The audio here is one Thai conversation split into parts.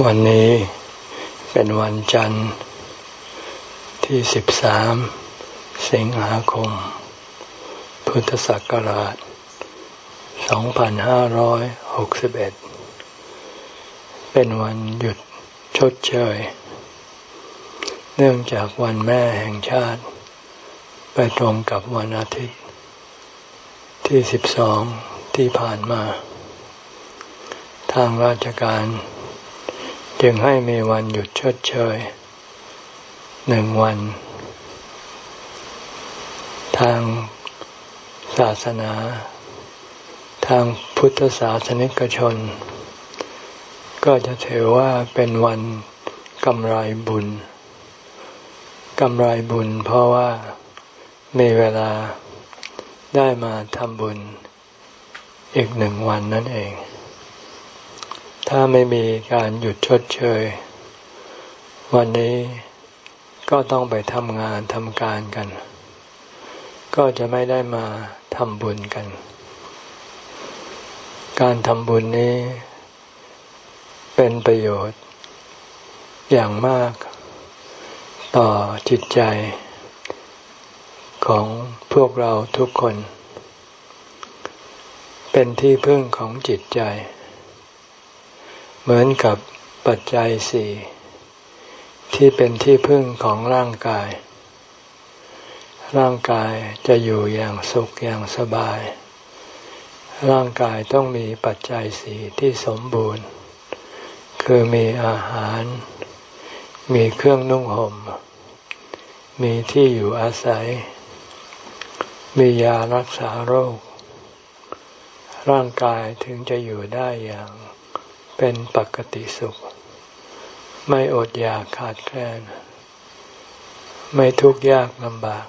วันนี้เป็นวันจันทร์ที่สิบสามสิงหาคม พุทธศักราชสองพันห้าร้อยหกสิบเอ็ดเป็นวันหยุดชดเชย เนื่องจากวันแม่แห่งชาติ ไปตรงกับวันอาทิตย์ ที่สิบสองที่ผ่านมา ทางราชการ จึงให้มีวันหยุดชดเชยหนึ่งวัน ทางศาสนา ทางพุทธศาสนิกชน ก็จะถือว่าเป็นวันกำไรบุญกำไรบุญเพราะว่ามีเวลาได้มาทำบุญอีกหนึ่งวันนั่นเอง ถ้าไม่มีการหยุดชดเชย วันนี้ก็ต้องไปทำงานทำการกัน ก็จะไม่ได้มาทำบุญกัน การทำบุญนี้ เป็นประโยชน์ อย่างมาก ต่อจิตใจ ของพวกเราทุกคน เป็นที่พึ่งของจิตใจ เหมือนกับปัจจัยสี่ที่เป็นที่พึ่งของร่างกาย ร่างกายจะอยู่อย่างสุขอย่างสบาย ร่างกายต้องมีปัจจัยสี่ที่สมบูรณ์ คือมีอาหาร มีเครื่องนุ่งห่ม มีที่อยู่อาศัย มียารักษาโรค ร่างกายถึงจะอยู่ได้อย่าง เป็นปกติสุข ไม่อดอยากขาดแคลน ไม่ทุกข์ยากลำบาก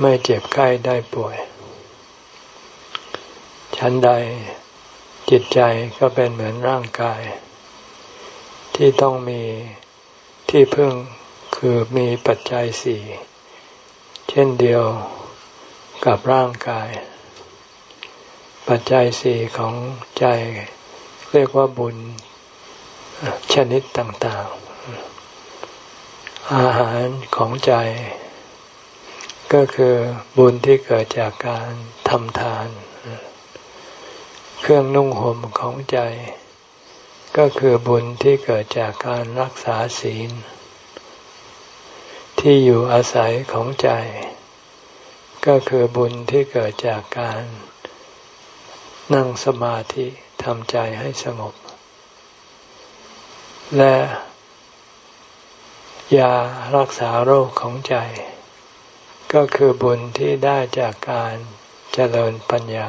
ไม่เจ็บไข้ได้ป่วย ชั้นใดจิตใจก็เป็นเหมือนร่างกาย ที่ต้องมีที่พึ่งคือมีปัจจัยสี่เช่นเดียวกับร่างกาย ปัจจัยสี่ของใจ เรียกว่าบุญชนิดต่างๆ อาหารของใจ ก็คือบุญที่เกิดจากการทำทาน เครื่องนุ่งห่มของใจ ก็คือบุญที่เกิดจากการรักษาศีล ที่อยู่อาศัยของใจ ก็คือบุญที่เกิดจากการนั่งสมาธิ ทำใจให้สงบ และยารักษาโรคของใจ ก็คือบุญที่ได้จากการเจริญปัญญา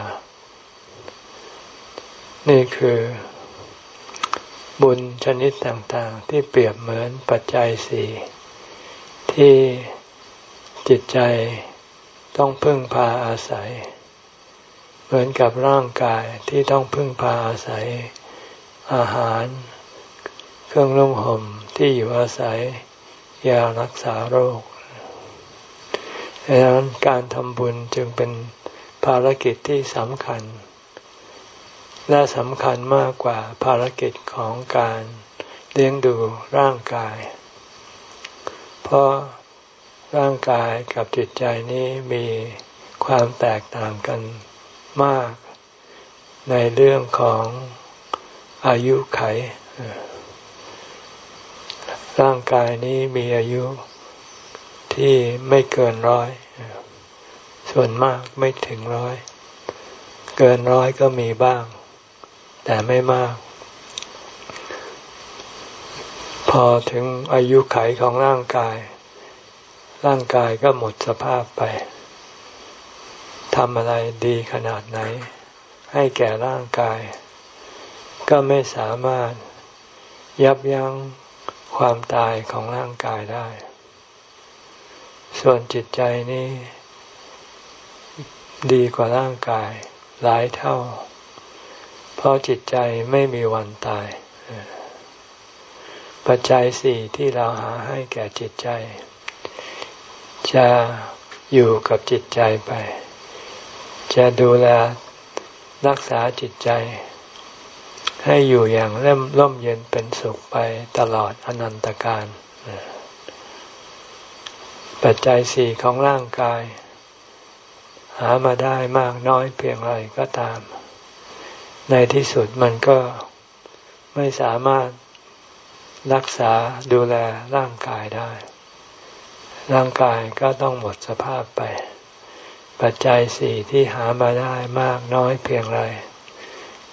นี่คือบุญชนิดต่างๆ ที่เปรียบเหมือนปัจจัยสี่ที่จิตใจต้องพึ่งพาอาศัย เหมือนกับร่างกายที่ต้องพึ่งพาอาศัยอาหาร เครื่องนุ่งห่มที่อยู่อาศัยยารักษาโรคดังนั้นการทำบุญจึงเป็นภารกิจที่สำคัญ และสำคัญมากกว่าภารกิจของการเลี้ยงดูร่างกาย เพราะร่างกายกับจิตใจนี้มีความแตกต่างกัน มาก ในเรื่องของอายุไข ร่างกายนี้มีอายุที่ไม่เกินร้อย ส่วนมากไม่ถึงร้อย เกินร้อยก็มีบ้าง แต่ไม่มาก พอถึงอายุไขของร่างกาย ร่างกายก็หมดสภาพไป ทำอะไรดีขนาดไหน ให้แก่ร่างกาย ก็ไม่สามารถยับยั้งความตายของร่างกายได้ ส่วนจิตใจนี้ ดีกว่าร่างกาย หลายเท่า เพราะจิตใจไม่มีวันตาย ปัจจัยสี่ที่เราหาให้แก่จิตใจ จะอยู่กับจิตใจไป จะดูแลรักษาจิตใจ ให้อยู่อย่างเล่มร่มเย็นเป็นสุขไปตลอดอนันตการปัจจัยสี่ของร่างกาย หามาได้มากน้อยเพียงไรก็ตาม ในที่สุดมันก็ไม่สามารถรักษาดูแลร่างกายได้ ร่างกายก็ต้องหมดสภาพไป ปัจจัยสี่ที่หามาได้มากน้อยเพียงไร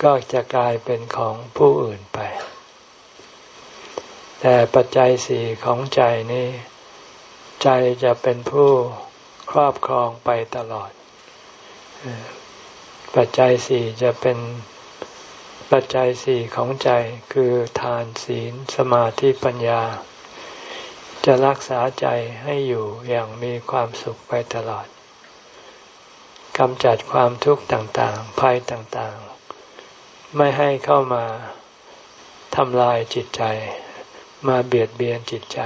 ก็จะกลายเป็นของผู้อื่นไป แต่ปัจจัยสี่ของใจนี้ ใจจะเป็นผู้ครอบครองไปตลอด ปัจจัยสี่จะเป็นปัจจัยสี่ของใจคือทานศีลสมาธิปัญญา จะรักษาใจให้อยู่อย่างมีความสุขไปตลอด กำจัดความทุกข์ต่างๆ ภัยต่างๆ ไม่ให้เข้ามาทำลายจิตใจ มาเบียดเบียนจิตใจ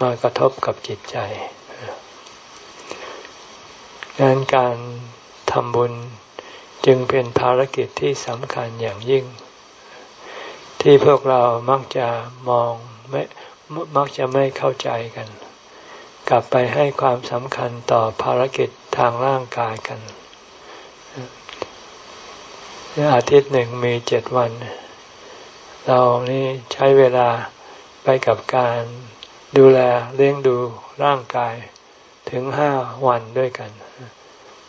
มากระทบกับจิตใจดังนั้นการทำบุญจึงเป็นภารกิจที่สำคัญอย่างยิ่ง ที่พวกเรามักจะมองไม่มักจะไม่เข้าใจกัน กลับไปให้ความสำคัญต่อภารกิจ ทางร่างกายกันอาทิตย์หนึ่งมีเจ็ดวัน เรานี่ใช้เวลาไปกับการดูแลเลี้ยงดูร่างกายถึงห้าวันด้วยกัน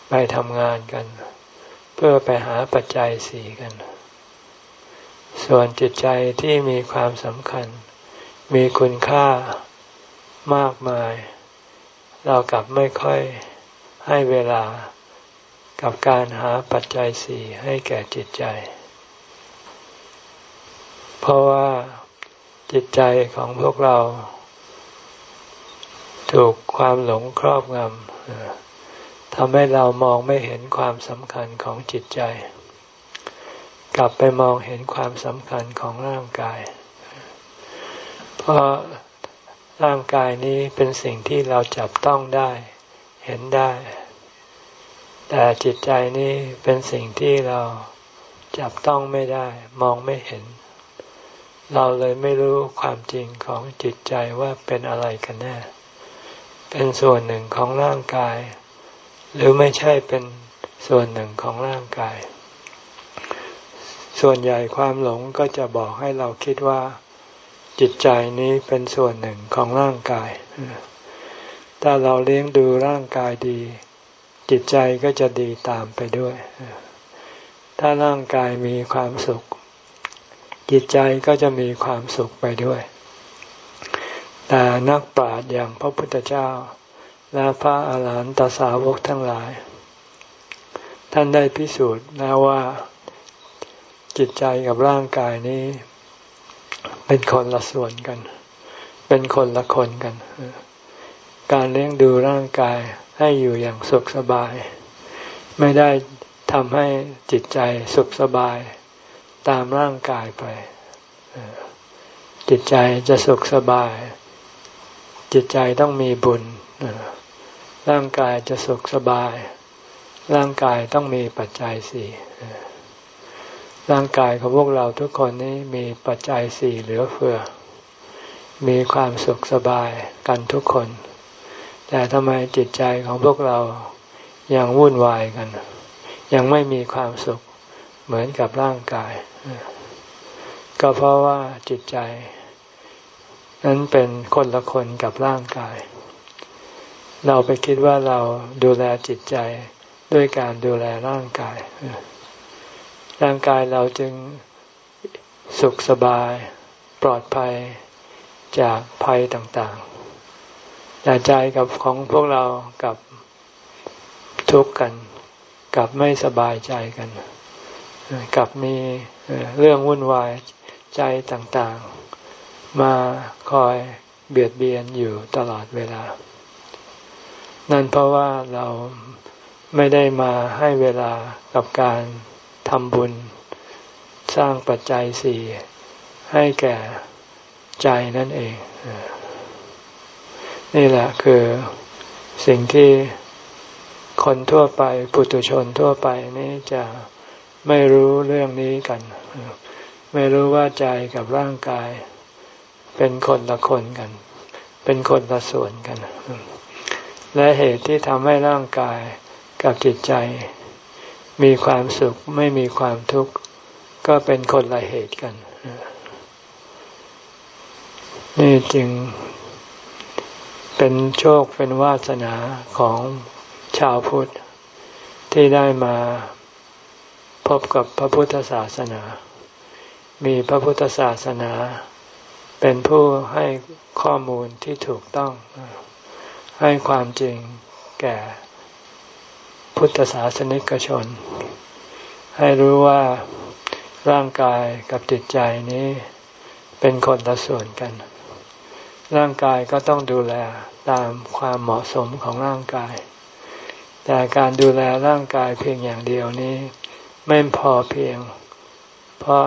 ไปทำงานกัน เพื่อไปหาปัจจัยสี่กัน ส่วนจิตใจที่มีความสำคัญ มีคุณค่ามากมาย เรากลับไม่ค่อย ให้เวลากับการหาปัจจัยสี่ให้แก่จิตใจ เพราะว่าจิตใจของพวกเรา ถูกความหลงครอบงำทำให้เรามองไม่เห็นความสำคัญของจิตใจ กลับไปมองเห็นความสำคัญของร่างกาย เพราะร่างกายนี้เป็นสิ่งที่เราจับต้องได้ เห็นได้ แต่จิตใจนี้เป็นสิ่งที่เราจับต้องไม่ได้ มองไม่เห็น เราเลยไม่รู้ความจริงของจิตใจว่าเป็นอะไรกันแน่ เป็นส่วนหนึ่งของร่างกาย หรือไม่ใช่เป็นส่วนหนึ่งของร่างกาย ส่วนใหญ่ความหลงก็จะบอกให้เราคิดว่า จิตใจนี้เป็นส่วนหนึ่งของร่างกาย ถ้าเราเลี้ยงดูร่างกายดี จิตใจก็จะดีตามไปด้วย ถ้าร่างกายมีความสุข จิตใจก็จะมีความสุขไปด้วย แต่นักปราชญ์อย่างพระพุทธเจ้า และพระอาหารหันตสาวกทั้งหลาย ท่านได้พิสูจน์แล้วว่า จิตใจกับร่างกายนี้ เป็นคนละส่วนกัน เป็นคนละคนกัน การเลี้ยงดูร่างกาย ให้อยู่อย่างสุขสบาย ไม่ได้ทำให้จิตใจสุขสบายตามร่างกายไป จิตใจจะสุขสบาย จิตใจต้องมีบุญ ร่างกายจะสุขสบาย ร่างกายต้องมีปัจจัยสี่ร่างกายของพวกเราทุกคนนี้มีปัจจัยสี่เหลือเฟือ มีความสุขสบายกันทุกคน แต่ทำไมจิตใจของพวกเรายังวุ่นวายกัน ยังไม่มีความสุขเหมือนกับร่างกาย ก็เพราะว่าจิตใจ นั้นเป็นคนละคนกับร่างกาย เราไปคิดว่าเราดูแลจิตใจด้วยการดูแลร่างกาย ร่างกายเราจึงสุขสบายปลอดภัยจากภัยต่างๆ แต่ใจกับของพวกเรากับทุกข์กัน กับไม่สบายใจกันกับมีเรื่องวุ่นวายใจต่างๆ มาคอยเบียดเบียนอยู่ตลอดเวลา นั่นเพราะว่าเราไม่ได้มาให้เวลากับการทำบุญ สร้างปัจจัยสี่ให้แก่ใจนั่นเอง นี่แหละคือสิ่งที่คนทั่วไปปุถุชนทั่วไปนี่จะไม่รู้เรื่องนี้กัน ไม่รู้ว่าใจกับร่างกาย เป็นคนละคนกัน เป็นคนละส่วนกัน และเหตุที่ทำให้ร่างกายกับจิตใจ มีความสุขไม่มีความทุกข์ก็เป็นคนละเหตุกัน นี่จึง เป็นโชคเป็นวาสนาของชาวพุทธ ที่ได้มาพบกับพระพุทธศาสนา มีพระพุทธศาสนา เป็นผู้ให้ข้อมูลที่ถูกต้อง ให้ความจริงแก่พุทธศาสนิกชน ให้รู้ว่าร่างกายกับจิตใจนี้เป็นคนละส่วนกัน ร่างกายก็ต้องดูแลตามความเหมาะสมของร่างกาย แต่การดูแลร่างกายเพียงอย่างเดียวนี้ ไม่พอเพียง เพราะ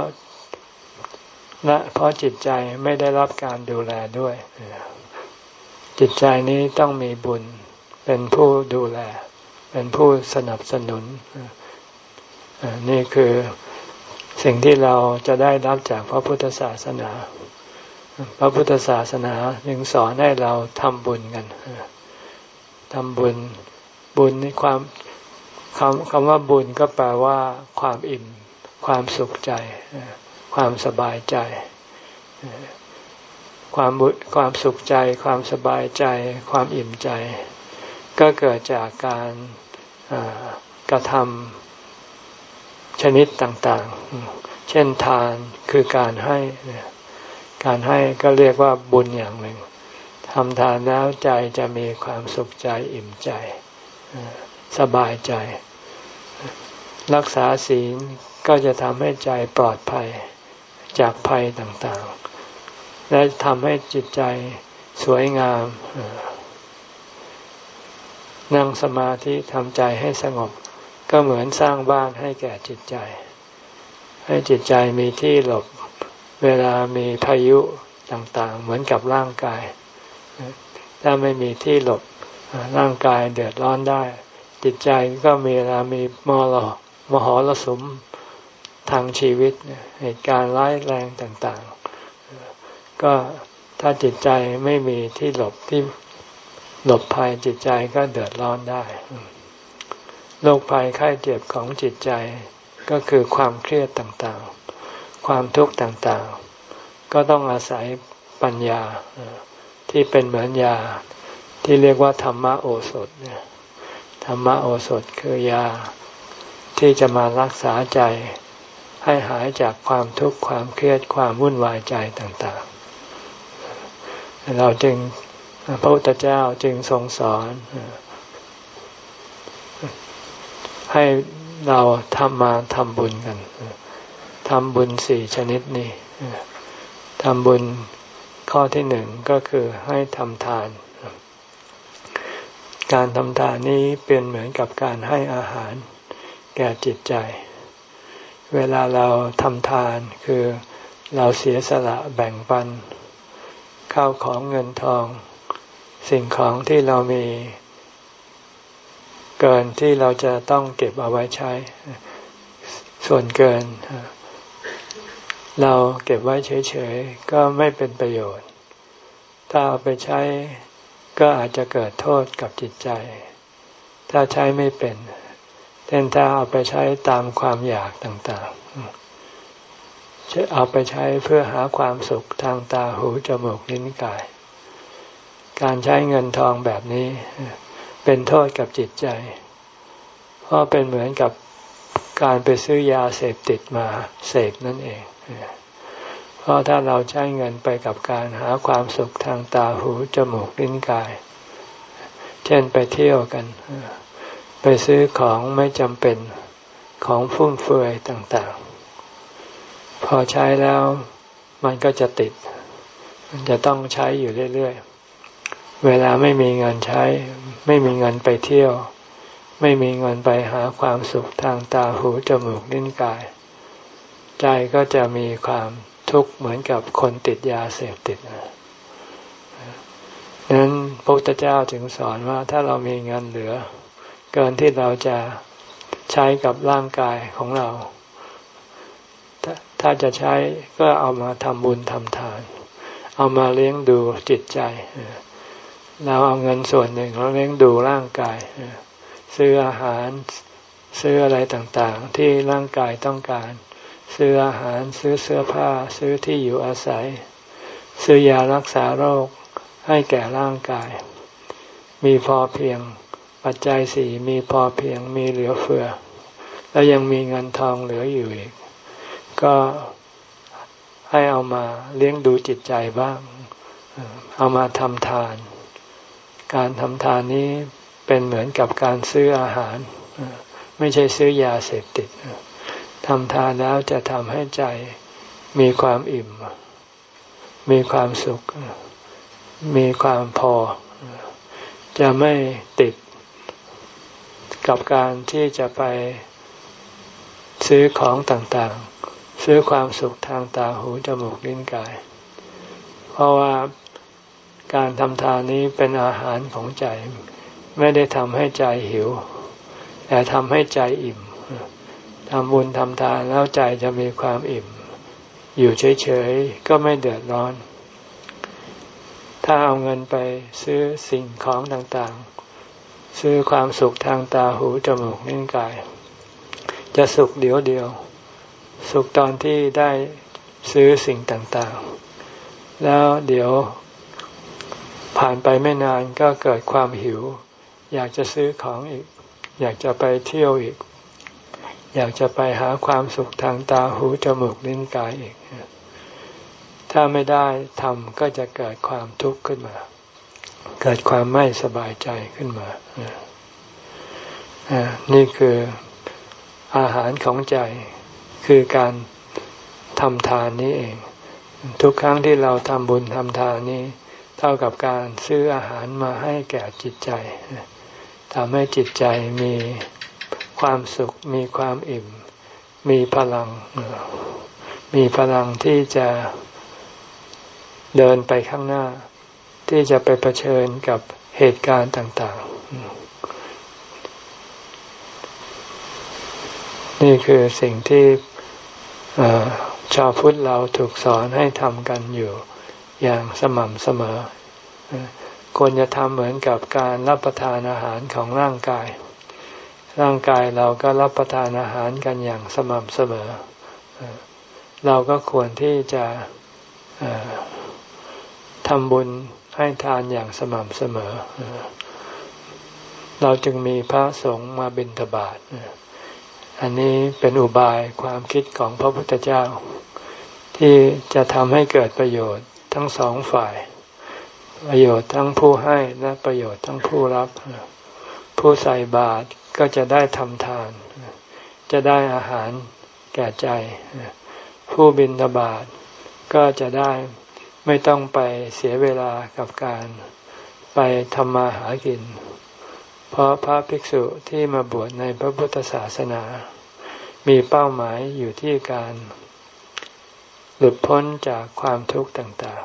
ะเพราะจิตใจไม่ได้รับการดูแลด้วย จิตใจนี้ต้องมีบุญเป็นผู้ดูแล เป็นผู้สนับสนุน นี่คือสิ่งที่เราจะได้รับจากพระพุทธศาสนา พระพุทธศาสนายึงสอนให้เราทำบุญกันทำบุญบุญนี่ความคำคำว่าบุญก็แปลว่า ความอิ่ม ความสุขใจ ความสบายใจ ความบุความสุขใจ ความสบายใจ ความอิ่มใจ ก็เกิดจากการกระทำชนิดต่างๆ เช่นทานคือการให้ การให้ก็เรียกว่าบุญอย่างหนึ่งทำทานแล้วใจจะมีความสุขใจอิ่มใจสบายใจ รักษาศีลก็จะทำให้ใจปลอดภัยจากภัยต่างๆ และทำให้จิตใจสวยงาม นั่งสมาธิทำใจให้สงบ ก็เหมือนสร้างบ้านให้แก่จิตใจ ให้จิตใจมีที่หลบ เวลามีพายุต่างๆ เหมือนกับร่างกาย ถ้าไม่มีที่หลบร่างกายเดือดร้อนได้ จิตใจก็มีเวลามีมอลมหรสมทางชีวิตเหตุการณ์ร้ายแรงต่างๆ ก็ถ้าจิตใจไม่มีที่หลบที่หลบภัยจิตใจก็เดือดร้อนได้โรคภัยไข้เจ็บของจิตใจก็คือความเครียดต่างๆ ความทุกข์ต่างๆ ก็ต้องอาศัยปัญญาที่เป็นเหมือนยาที่เรียกว่าธรรมโอสถธรรมโอสถคือยาที่จะมารักษาใจให้หายจากความทุกข์ความเครียดความวุ่นวายใจต่างๆ เราจึงพระพุทธเจ้าจึงทรงสอน ให้เราทำมาทำบุญกัน ทำบุญสี่ชนิดนี้ทำบุญข้อที่หนึ่งก็คือให้ทำทาน การทำทานนี้เป็นเหมือนกับการให้อาหาร แก่จิตใจ เวลาเราทำทานคือเราเสียสละแบ่งปัน ข้าวของเงินทอง สิ่งของที่เรามี เกินที่เราจะต้องเก็บเอาไว้ใช้ ส่วนเกิน เราเก็บไว้เฉยๆ ก็ไม่เป็นประโยชน์ ถ้าเอาไปใช้ก็อาจจะเกิดโทษกับจิตใจ ถ้าใช้ไม่เป็นเช่นถ้าเอาไปใช้ตามความอยากต่างๆ เอาไปใช้เพื่อหาความสุขทางตาหูจมูกลิ้นกาย การใช้เงินทองแบบนี้ เป็นโทษกับจิตใจ เพราะเป็นเหมือนกับการไปซื้อยาเสพติดมาเสพนั่นเอง เพราะถ้าเราใช้เงินไปกับการหาความสุขทางตาหูจมูกลิ้นกาย เช่นไปเที่ยวกัน ไปซื้อของไม่จำเป็นของฟุ่มเฟือยต่างๆ พอใช้แล้วมันก็จะติด มันจะต้องใช้อยู่เรื่อยๆ เวลาไม่มีเงินใช้ ไม่มีเงินไปเที่ยว ไม่มีเงินไปหาความสุขทางตาหูจมูกลิ้นกาย ใจก็จะมีความทุกข์เหมือนกับคนติดยาเสพติดดังนั้นพระพุทธเจ้าจึงสอนว่าถ้าเรามีเงินเหลือ เกินที่เราจะใช้กับร่างกายของเราถถ้าจะใช้ก็เอามาทำบุญทำทาน เอามาเลี้ยงดูจิตใจ เราเอาเงินส่วนหนึ่งเราเลี้ยงดูร่างกาย ซื้ออาหารซื้ออะไรต่างๆ ที่ร่างกายต้องการ ซื้ออาหารซื้อเสื้อผ้า ซื้อที่อยู่อาศัย ซื้อยารักษาโรคให้แก่ร่างกาย มีพอเพียง ปัจจัยสี่มีพอเพียงมีเหลือเฟือ แล้วยังมีเงินทองเหลืออยู่อีก ก็ให้เอามาเลี้ยงดูจิตใจบ้าง เอามาทำทาน การทำทานนี้เป็นเหมือนกับการซื้ออาหาร ไม่ใช่ซื้อยาเสพติด ทำทานแล้วจะทำให้ใจมีความอิ่ม มีความสุข มีความพอ จะไม่ติดกับการที่จะไปซื้อของต่างๆ ซื้อความสุขทางตาหูจมูกลิ้นกาย เพราะว่าการทำทานนี้เป็นอาหารของใจ ไม่ได้ทำให้ใจหิว แต่ทำให้ใจอิ่ม ทำบุญทำทานแล้วใจจะมีความอิ่ม อยู่เฉยๆ ก็ไม่เดือดร้อน ถ้าเอาเงินไปซื้อสิ่งของต่างๆ ซื้อความสุขทางตาหูจมูกนิ้วกาย จะสุขเดียวเดียว สุขตอนที่ได้ซื้อสิ่งต่างๆ แล้วเดี๋ยวผ่านไปไม่นานก็เกิดความหิว อยากจะซื้อของอีก อยากจะไปเที่ยวอีก อยากจะไปหาความสุขทางตาหูจมูกลิ้นกายอีก ถ้าไม่ได้ทำก็จะเกิดความทุกข์ขึ้นมา เกิดความไม่สบายใจขึ้นมา นี่คืออาหารของใจคือการทำทานนี้เอง ทุกครั้งที่เราทำบุญทำทานนี้ เท่ากับการซื้ออาหารมาให้แก่จิตใจทำให้จิตใจมี ความสุขมีความอิ่ม มีพลัง มีพลังที่จะเดินไปข้างหน้า ที่จะไปเผชิญกับเหตุการณ์ต่าง ๆ นี่คือสิ่งที่ชาวพุทธเราถูกสอนให้ทำกันอยู่อย่างสม่ำเสมอควรจะทำเหมือนกับการรับประทานอาหารของร่างกาย ร่างกายเราก็รับประทานอาหารกันอย่างสม่ำเสมอ เราก็ควรที่จะทำบุญให้ทานอย่างสม่ำเสมอ เราจึงมีพระสงฆ์มาบิณฑบาตอันนี้เป็นอุบายความคิดของพระพุทธเจ้า ที่จะทำให้เกิดประโยชน์ทั้งสองฝ่าย ประโยชน์ทั้งผู้ให้และประโยชน์ทั้งผู้รับ ผู้ใส่บาตร ก็จะได้ทำทาน จะได้อาหารแก่ใจ ผู้บิณฑบาตก็จะได้ไม่ต้องไปเสียเวลากับการไปทำมาหากิน เพราะพระภิกษุที่มาบวชในพระพุทธศาสนา มีเป้าหมายอยู่ที่การหลุดพ้นจากความทุกข์ต่าง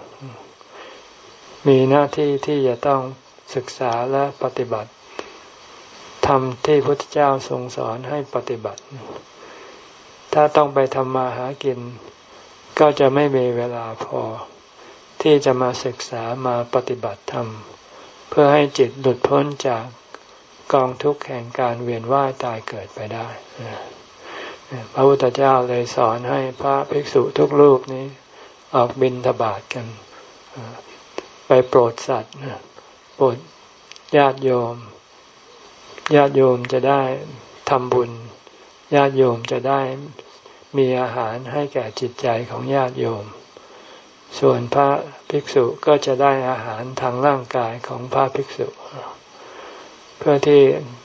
ๆ มีหน้าที่ที่จะต้องศึกษาและปฏิบัติ ทำที่พระพุทธเจ้าทรงสอนให้ปฏิบัติ ถ้าต้องไปทำมาหากิน ก็จะไม่มีเวลาพอ ที่จะมาศึกษามาปฏิบัติธรรม เพื่อให้จิตหลุดพ้นจากกองทุกข์แห่งการเวียนว่ายตายเกิดไปได้พระพุทธเจ้าเลยสอนให้พระภิกษุทุกรูปนี้ ออกบินทบาทกัน ไปโปรดสัตว์โปรดญาติโยม ญาติโยมจะได้ทำบุญ ญาติโยมจะได้มีอาหารให้แก่จิตใจของญาติโยม ส่วนพระภิกษุก็จะได้อาหารทางร่างกายของพระภิกษุ เพื่อที่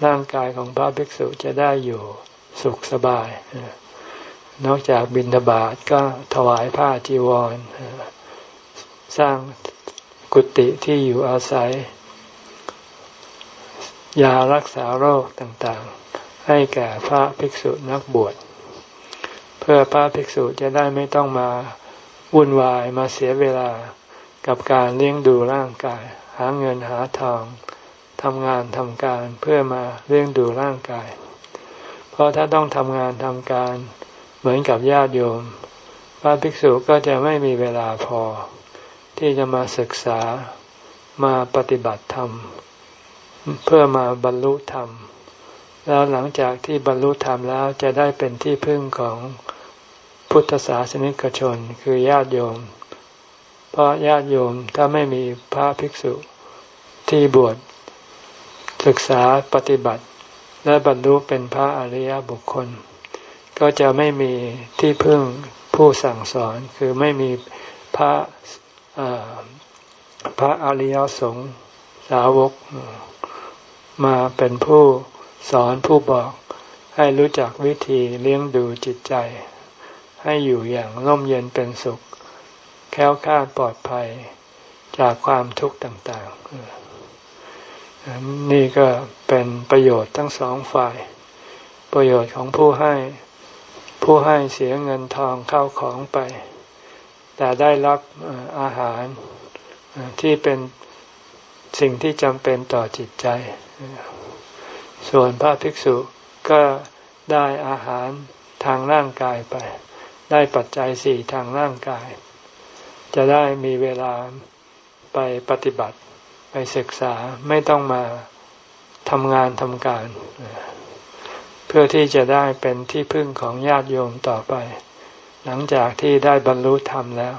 ร่างกายของพระภิกษุจะได้อยู่สุขสบาย นอกจากบิณฑบาตก็ถวายผ้าจีวร สร้างกุฏิที่อยู่อาศัย ยารักษาโรคต่างๆ ให้แก่พระภิกษุนักบวช เพื่อพระภิกษุจะได้ไม่ต้องมาวุ่นวายมาเสียเวลากับการเลี้ยงดูร่างกาย หาเงินหาทองทำงานทำการเพื่อมาเลี้ยงดูร่างกาย เพราะถ้าต้องทำงานทำการเหมือนกับญาติโยม พระภิกษุก็จะไม่มีเวลาพอ ที่จะมาศึกษามาปฏิบัติธรรม เพื่อมาบรรลุธรรม แล้วหลังจากที่บรรลุธรรมแล้วจะได้เป็นที่พึ่งของพุทธศาสนิกชนคือญาติโยม เพราะญาติโยมถ้าไม่มีพระภิกษุที่บวชศึกษาปฏิบัติ และบรรลุเป็นพระอริยบุคคล ก็จะไม่มีที่พึ่งผู้สั่งสอนคือไม่มีพระพระอริยสงฆ์สาวก มาเป็นผู้สอนผู้บอกให้รู้จักวิธีเลี้ยงดูจิตใจ ให้อยู่อย่างร่มเย็นเป็นสุข แค้วคาดปลอดภัยจากความทุกข์ต่างๆ นี่ก็เป็นประโยชน์ทั้งสองฝ่าย ประโยชน์ของผู้ให้ ผู้ให้เสียเงินทองเข้าของไป แต่ได้รับอาหารที่เป็น สิ่งที่จำเป็นต่อจิตใจ ส่วนพระภิกษุก็ได้อาหารทางร่างกายไป ได้ปัจจัยสี่ทางร่างกาย จะได้มีเวลาไปปฏิบัติไปศึกษาไม่ต้องมาทำงานทำการ เพื่อที่จะได้เป็นที่พึ่งของญาติโยมต่อไป หลังจากที่ได้บรรลุธรรมแล้ว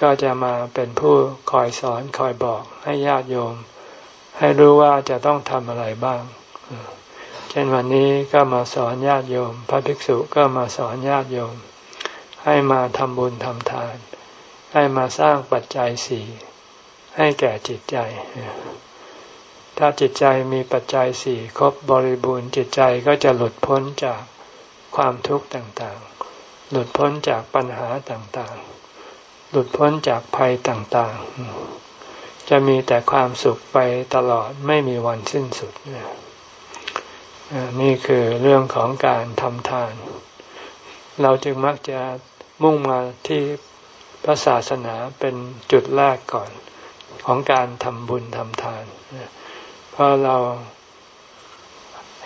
ก็จะมาเป็นผู้คอยสอนคอยบอกให้ญาติโยม ให้รู้ว่าจะต้องทำอะไรบ้าง เช่นวันนี้ก็มาสอนญาติโยม พระภิกษุก็มาสอนญาติโยม ให้มาทำบุญทำทาน ให้มาสร้างปัจจัยสี่ให้แก่จิตใจ ถ้าจิตใจมีปัจจัยสี่ครบบริบูรณ์จิตใจก็จะหลุดพ้นจากความทุกข์ต่างๆ หลุดพ้นจากปัญหาต่างๆ หลุดพ้นจากภัยต่างๆ จะมีแต่ความสุขไปตลอดไม่มีวันสิ้นสุด นี่คือเรื่องของการทำทาน เราจึงมักจะมุ่งมาที่พระศาสนาเป็นจุดแรกก่อนของการทำบุญทำทาน เพราะเรา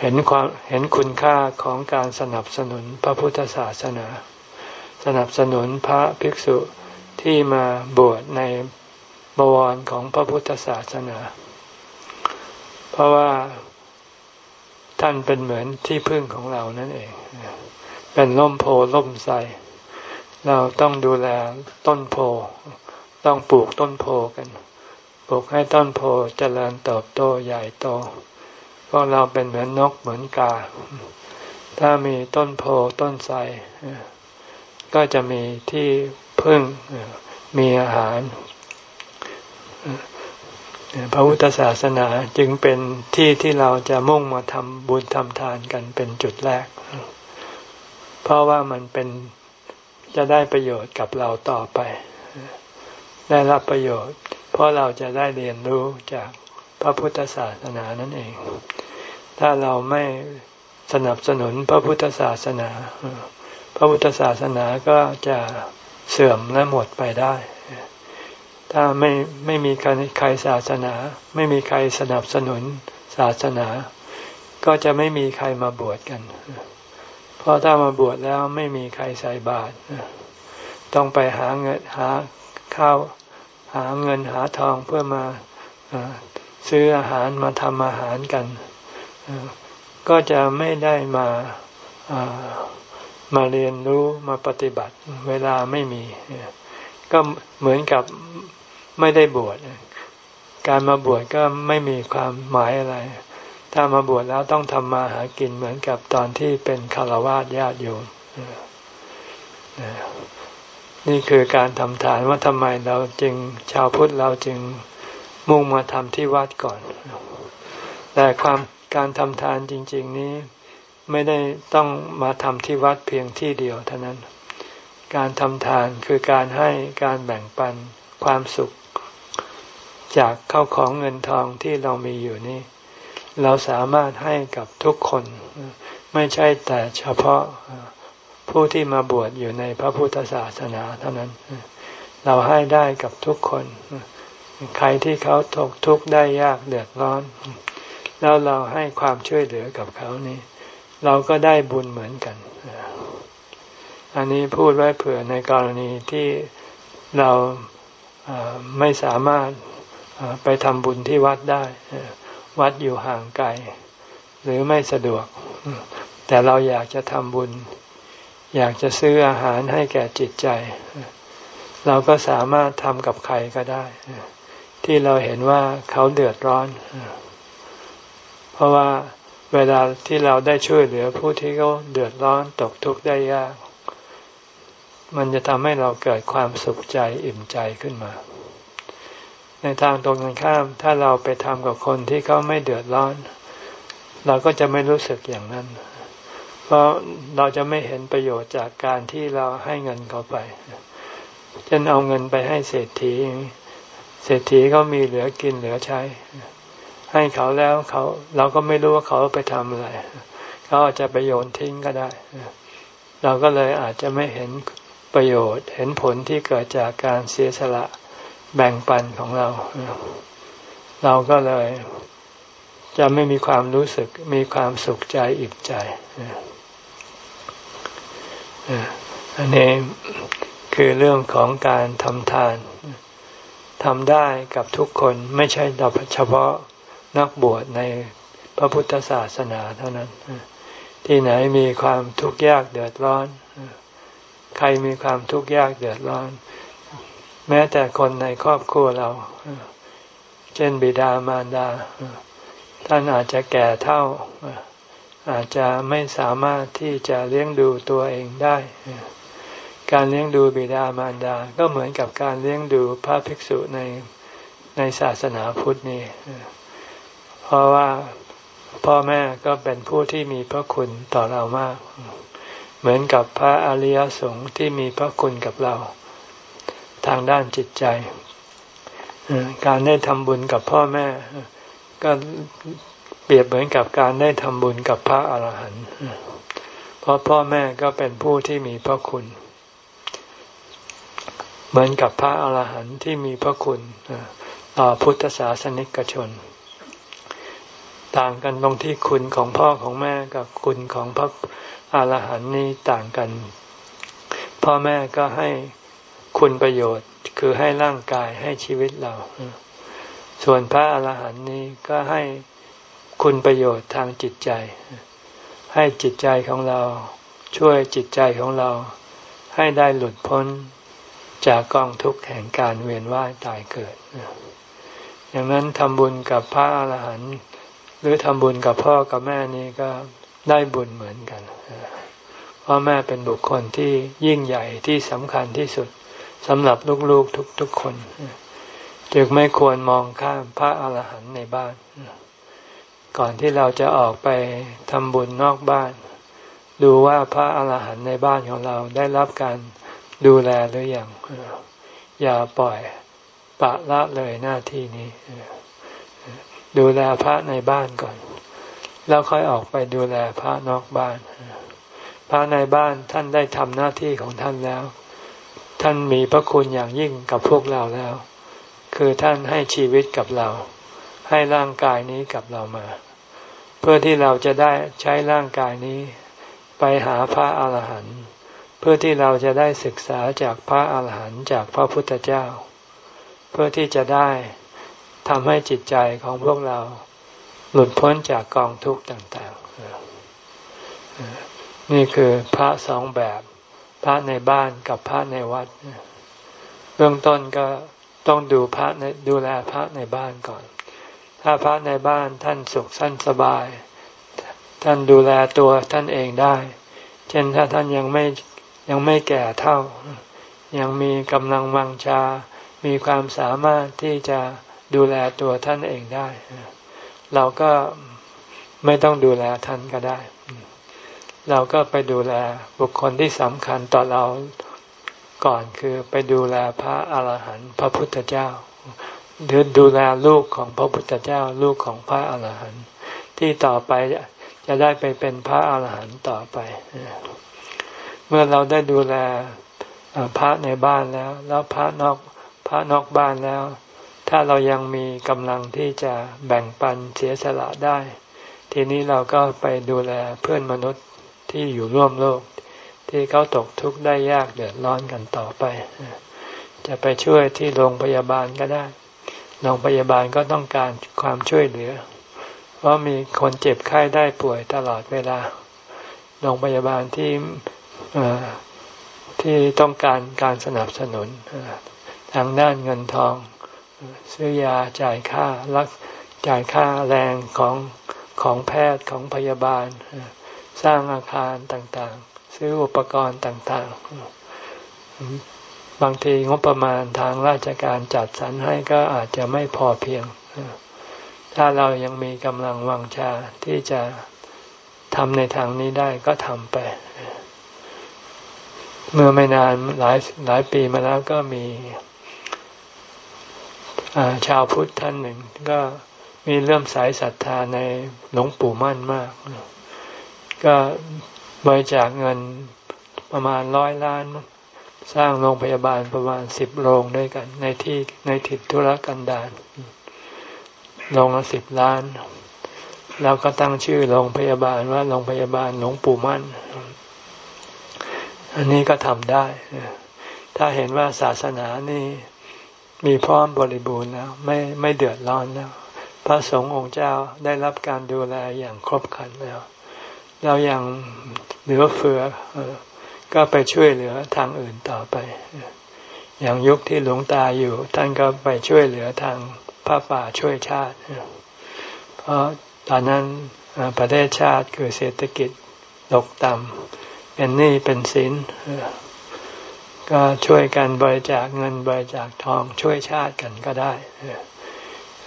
เห็นความเห็นคุณค่าของการสนับสนุนพระพุทธศาสนา สนับสนุนพระภิกษุ ที่มาบวชในบวรของพระพุทธศาสนา เพราะว่าท่านเป็นเหมือนที่พึ่งของเรานั่นเอง เป็นล่มโพล่มใสเราต้องดูแลต้นโพ ต้องปลูกต้นโพกัน ปลูกให้ต้นโพเจริญเติบโตใหญ่โตเพราะเราเป็นเหมือนนกเหมือนกา ถ้ามีต้นโพต้นไทรก็จะมีที่ พึ่ง มีอาหาร พระพุทธศาสนาจึงเป็นที่ที่เราจะมุ่งมาทำบุญทำทานกันเป็นจุดแรก เพราะว่ามันเป็นจะได้ประโยชน์กับเราต่อไป ได้รับประโยชน์ เพราะเราจะได้เรียนรู้จากพระพุทธศาสนานั่นเอง ถ้าเราไม่สนับสนุนพระพุทธศาสนา พระพุทธศาสนาก็จะ เสื่อมและหมดไปได้ ถ้าไม่ไม่มีใครใครศาสนา ไม่มีใครสนับสนุนศาสนา ก็จะไม่มีใครมาบวชกัน เพราะถ้ามาบวชแล้วไม่มีใครใส่บาตรต้องไปหาเงินหาข้าวหาเงินหาทองเพื่อมาซื้ออาหารมาทำอาหารกัน ก็จะไม่ได้มา มาเรียนรู้มาปฏิบัติ เวลาไม่มี ก็เหมือนกับไม่ได้บวชการมาบวชก็ไม่มีความหมายอะไร ถ้ามาบวชแล้วต้องทำมาหากินเหมือนกับตอนที่เป็นคารวะญาติโยมนี่คือการทำฐานว่าทำไมเราจึงชาวพุทธเราจึงมุ่งมาทำที่วัดก่อน แต่ความการทำทานจริง ๆ นี้ ไม่ได้ต้องมาทำที่วัดเพียงที่เดียวเท่านั้น การทำทานคือการให้การแบ่งปันความสุข จากเข้าของเงินทองที่เรามีอยู่นี่ เราสามารถให้กับทุกคน ไม่ใช่แต่เฉพาะผู้ที่มาบวชอยู่ในพระพุทธศาสนาเท่านั้น เราให้ได้กับทุกคน ใครที่เขาตกทุกข์ได้ยากเดือดร้อน แล้วเราให้ความช่วยเหลือกับเขานี่ เราก็ได้บุญเหมือนกัน อันนี้พูดไว้เผื่อในกรณีที่เราไม่สามารถไปทำบุญที่วัดได้ วัดอยู่ห่างไกล หรือไม่สะดวก แต่เราอยากจะทำบุญ อยากจะซื้ออาหารให้แก่จิตใจ เราก็สามารถทำกับใครก็ได้ ที่เราเห็นว่าเขาเดือดร้อน เพราะว่า เวลาที่เราได้ช่วยเหลือผู้ที่เขาเดือดร้อนตกทุกข์ได้ยาก มันจะทำให้เราเกิดความสุขใจอิ่มใจขึ้นมา ในทางตรงกันข้าม ถ้าเราไปทำกับคนที่เขาไม่เดือดร้อน เราก็จะไม่รู้สึกอย่างนั้น เพราะเราจะไม่เห็นประโยชน์จากการที่เราให้เงินเขาไปเช่นเอาเงินไปให้เศรษฐี เศรษฐีเขามีเหลือกินเหลือใช้ ให้เขาแล้วเขาเราก็ไม่รู้ว่าเขาไปทำอะไร เขาอาจจะไปโยนทิ้งก็ได้ เราก็เลยอาจจะไม่เห็นประโยชน์ เห็นผลที่เกิดจากการเสียสละแบ่งปันของเรา เราก็เลยจะไม่มีความรู้สึกมีความสุขใจอิ่มใจอันนี้คือเรื่องของการทำทานทำได้กับทุกคนไม่ใช่เฉพาะ นักบวชในพระพุทธศาสนาเท่านั้น ที่ไหนมีความทุกข์ยากเดือดร้อน ใครมีความทุกข์ยากเดือดร้อน แม้แต่คนในครอบครัวเรา เช่นบิดามารดา ท่านอาจจะแก่เท่า อาจจะไม่สามารถที่จะเลี้ยงดูตัวเองได้ การเลี้ยงดูบิดามารดา ก็เหมือนกับการเลี้ยงดูพระภิกษุในในศาสนาพุทธนี่ เพราะว่าพ่อแม่ก็เป็นผู้ที่มีพระคุณต่อเรามาก เหมือนกับพระอริยสงฆ์ที่มีพระคุณกับเรา ทางด้านจิตใจ การได้ทำบุญกับพ่อแม่ ก็เปรียบเหมือนกับการได้ทำบุญกับพระอาหารหันต์เพราะพ่อแม่ก็เป็นผู้ที่มีพระคุณ เหมือนกับพระอาหารหันต์ที่มีพระคุณต่อพุทธศาสนิกชน ต่างกันตรงที่คุณของพ่อของแม่กับคุณของพระอาหารหันต์นี้ต่างกัน พ่อแม่ก็ให้คุณประโยชน์คือให้ร่างกายให้ชีวิตเรา ส่วนพระอาหารหันต์นี้ก็ให้คุณประโยชน์ทางจิตใจ ให้จิตใจของเราช่วยจิตใจของเรา ให้ได้หลุดพ้นจากกองทุกข์แห่งการเวียนว่ายตายเกิดอย่างนั้นทำบุญกับพระอาหารหันต์ หรือทำบุญกับพ่อกับแม่นี่ก็ได้บุญเหมือนกันพ่อแม่เป็นบุคคลที่ยิ่งใหญ่ที่สำคัญที่สุดสำหรับลูกๆทุกๆคน จึงไม่ควรมองข้ามพระอาหารหันต์ในบ้าน ก่อนที่เราจะออกไปทำบุญนอกบ้าน ดูว่าพระอาหารหันต์ในบ้านของเราได้รับการดูแลหรืออยังอย่าปล่อยปะละเลยหน้าที่นี้ ดูแลพระในบ้านก่อน แล้วค่อยออกไปดูแลพระนอกบ้าน พระในบ้านท่านได้ทำหน้าที่ของท่านแล้ว ท่านมีพระคุณอย่างยิ่งกับพวกเราแล้ว คือท่านให้ชีวิตกับเรา ให้ร่างกายนี้กับเรามา เพื่อที่เราจะได้ใช้ร่างกายนี้ ไปหาพระอาหารหันต์เพื่อที่เราจะได้ศึกษาจากพระอาหารหันต์จากพระพุทธเจ้า เพื่อที่จะได้ ทำให้จิตใจของพวกเราหลุดพ้นจากกองทุกข์ต่างๆ นี่คือพระสองแบบ พระในบ้านกับพระในวัด เบื้องต้นก็ต้องดูพระในดูแลพระในบ้านก่อน ถ้าพระในบ้านท่านสุขสั้นสบาย ท่านดูแลตัวท่านเองได้ เช่นถ้าท่านยังไม่ยังไม่แก่เท่า ยังมีกำลังวังชา มีความสามารถที่จะ ดูแลตัวท่านเองได้ เราก็ไม่ต้องดูแลท่านก็ได้ เราก็ไปดูแลบุคคลที่สำคัญต่อเราก่อนคือไปดูแลพระอาหารหันต์พระพุทธเจ้าหรือดูแลลูกของพระพุทธเจ้าลูกของพระอาหารหันต์ที่ต่อไปจะได้ไปเป็นพระอาหารหันต์ต่อไป เมื่อเราได้ดูแลพระในบ้านแล้ว แล้วพระนอกพระนอกบ้านแล้ว ถ้าเรายังมีกำลังที่จะแบ่งปันเสียสละได้ ทีนี้เราก็ไปดูแลเพื่อนมนุษย์ที่อยู่ร่วมโลก ที่เขาตกทุกข์ได้ยากเดือดร้อนกันต่อไป จะไปช่วยที่โรงพยาบาลก็ได้ โรงพยาบาลก็ต้องการความช่วยเหลือ เพราะมีคนเจ็บไข้ได้ป่วยตลอดเวลา โรงพยาบาลที่ที่ต้องการการสนับสนุนทางด้านเงินทอง ซื้อยาจ่ายค่ารักจ่ายค่าแรงของของแพทย์ของพยาบาล สร้างอาคารต่างๆ ซื้ออุปกรณ์ต่างๆ บางทีงบประมาณทางราชการจัดสรรให้ก็อาจจะไม่พอเพียง ถ้าเรายังมีกำลังวังชาที่จะทำในทางนี้ได้ก็ทำไป เมื่อไม่นานหลายหลายปีมาแล้วก็มี ชาวพุทธท่านหนึ่ง ก็มีเริ่มสายศรัทธาในหลวงปู่มั่นมาก ก็บริจาคเงินประมาณร้อยล้าน สร้างโรงพยาบาลประมาณสิบโรงด้วยกัน ในที่ในทิศธุรกันดารโรงละสิบล้านแล้วก็ตั้งชื่อโรงพยาบาลว่าโรงพยาบาลหลวงปู่มั่น อันนี้ก็ทำได้ ถ้าเห็นว่าศาสนานี่ มีพร้อมบริบูรณ์แล้วไม่ไม่เดือดร้อนแล้วพระสงฆ์องค์เจ้าได้รับการดูแลอย่างครบครันแล้ว เรายังเหลือเฟือก็ไปช่วยเหลือทางอื่นต่อไป อย่างยุคที่หลวงตาอยู่ ท่านก็ไปช่วยเหลือทางพระป่าช่วยชาติ เพราะตอนนั้นประเทศชาติคือเศรษฐกิจตกต่ำเป็นหนี้เป็นสิน ก็ช่วยกันบริจาคเงินบริจาคทองช่วยชาติกันก็ได้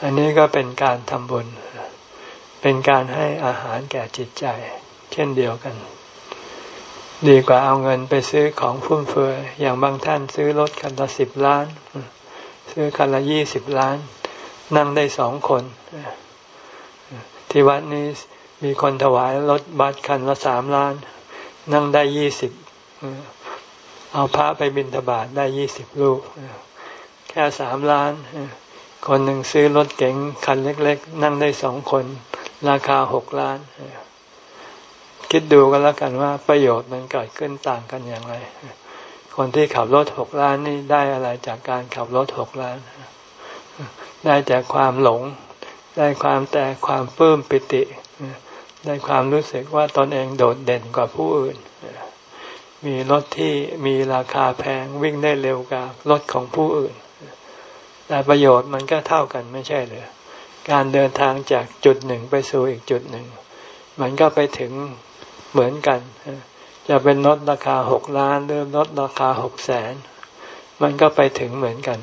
อันนี้ก็เป็นการทำบุญ เป็นการให้อาหารแก่จิตใจ เช่นเดียวกัน ดีกว่าเอาเงินไปซื้อของฟุ่มเฟือยอย่างบางท่านซื้อรถคันละสิบล้าน ซื้อคันละยี่สิบล้าน นั่งได้สองคน ที่วัดนี้มีคนถวายรถบัสคันละสามล้าน นั่งได้ยี่สิบ เอาพระไปบิณฑบาตได้ยี่สิบลูก แค่สามล้าน คนหนึ่งซื้อรถเก๋งคันเล็ก ๆ นั่งได้สองคน ราคาหกล้าน คิดดูกันแล้วกันว่าประโยชน์มันเกิดขึ้นต่างกันอย่างไร คนที่ขับรถหกล้านนี่ได้อะไรจากการขับรถหกล้าน ได้จากความหลง ได้ความแต่ความปลื้มปิติ ได้ความรู้สึกว่าตนเองโดดเด่นกว่าผู้อื่น มีรถที่มีราคาแพงวิ่งได้เร็วกว่ารถของผู้อื่น แต่ประโยชน์มันก็เท่ากันไม่ใช่เลยการเดินทางจากจุดหนึ่งไปสู่อีกจุดหนึ่ง มันก็ไปถึงเหมือนกัน จะเป็นรถราคาหกล้านหรือรถราคาหกแสนมันก็ไปถึงเหมือนกัน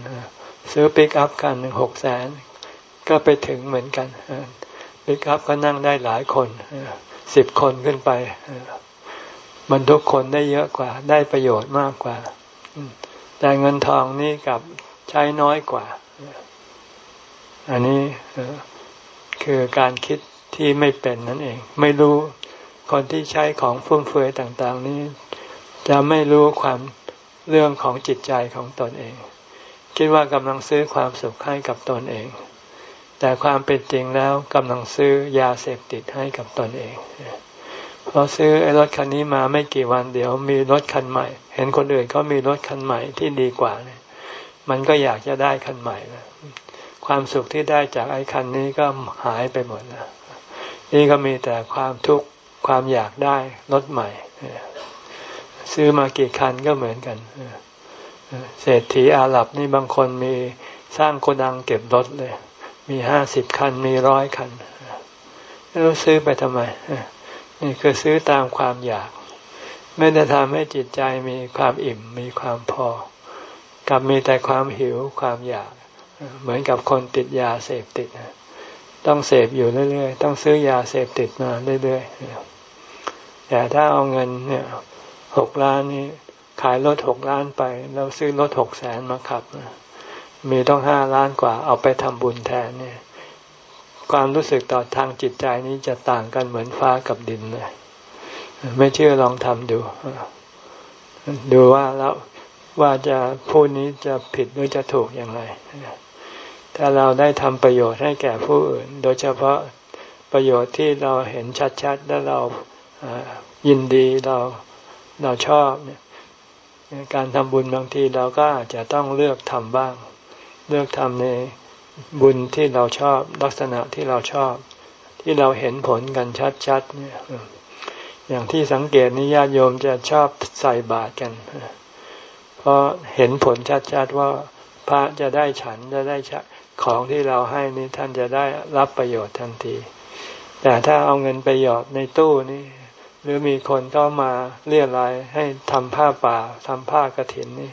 ซื้อปิกอัพคันหนึ่งหกแสนก็ไปถึงเหมือนกันปิกอัพก็นั่งได้หลายคนสิบคนขึ้นไป บรรทุกคนได้เยอะกว่า ได้ประโยชน์มากกว่า แต่เงินทองนี่กับใช้น้อยกว่า อันนี้คือการคิดที่ไม่เป็นนั่นเอง ไม่รู้คนที่ใช้ของฟุ่มเฟือยต่าง ๆ นี้ จะไม่รู้ความเรื่องของจิตใจของตนเอง คิดว่ากำลังซื้อความสุขให้กับตนเอง แต่ความเป็นจริงแล้วกำลังซื้อยาเสพติดให้กับตนเอง พอซื้อไอ้รถคันนี้มาไม่กี่วันเดี๋ยวมีรถคันใหม่ เห็นคนอื่นเขามีรถคันใหม่ที่ดีกว่าเนี่ยมันก็อยากจะได้คันใหม่นะความสุขที่ได้จากไอ้คันนี้ก็หายไปหมดนะนี่ก็มีแต่ความทุกข์ความอยากได้รถใหม่ ซื้อมากี่คันก็เหมือนกันเศรษฐีอาหรับนี่บางคนมีสร้างโกดังเก็บรถเลย มีห้าสิบคันมีร้อยคันแล้วซื้อไปทำไม นี่คือซื้อตามความอยาก ไม่ได้ทำให้จิตใจมีความอิ่มมีความพอ กับมีแต่ความหิวความอยาก เหมือนกับคนติดยาเสพติดต้องเสพอยู่เรื่อยๆ ต้องซื้อยาเสพติดมาเรื่อยๆแต่ถ้าเอาเงินเนี่ยหกล้านนี้ขายรถหกล้านไป แล้วซื้อรถหกแสนมาขับ มีต้องห้าล้านกว่าเอาไปทำบุญแทนเนี่ย ความรู้สึกต่อทางจิตใจนี้จะต่างกันเหมือนฟ้ากับดินเลยไม่เชื่อลองทำดู ดูว่าแล้วว่าจะพูดนี้จะผิดหรือจะถูกอย่างไร ถ้าเราได้ทำประโยชน์ให้แก่ผู้อื่น โดยเฉพาะประโยชน์ที่เราเห็นชัดๆ และเรายินดีเราเราชอบเนี่ยการทำบุญบางทีเราก็อาจจะต้องเลือกทำบ้าง เลือกทำใน บุญที่เราชอบลักษณะที่เราชอบ ที่เราเห็นผลกันชัดๆเนี่ยอย่างที่สังเกตนิญาติโยมจะชอบใส่บาตรกันเพราะเห็นผลชัดๆว่าพระจะได้ฉันจะได้ของที่เราให้นี่ท่านจะได้รับประโยชน์ทันที แต่ถ้าเอาเงินไปหยอดในตู้นี่หรือมีคนเข้ามาเรียรายให้ทำผ้าป่าทำผ้ากระถินนี่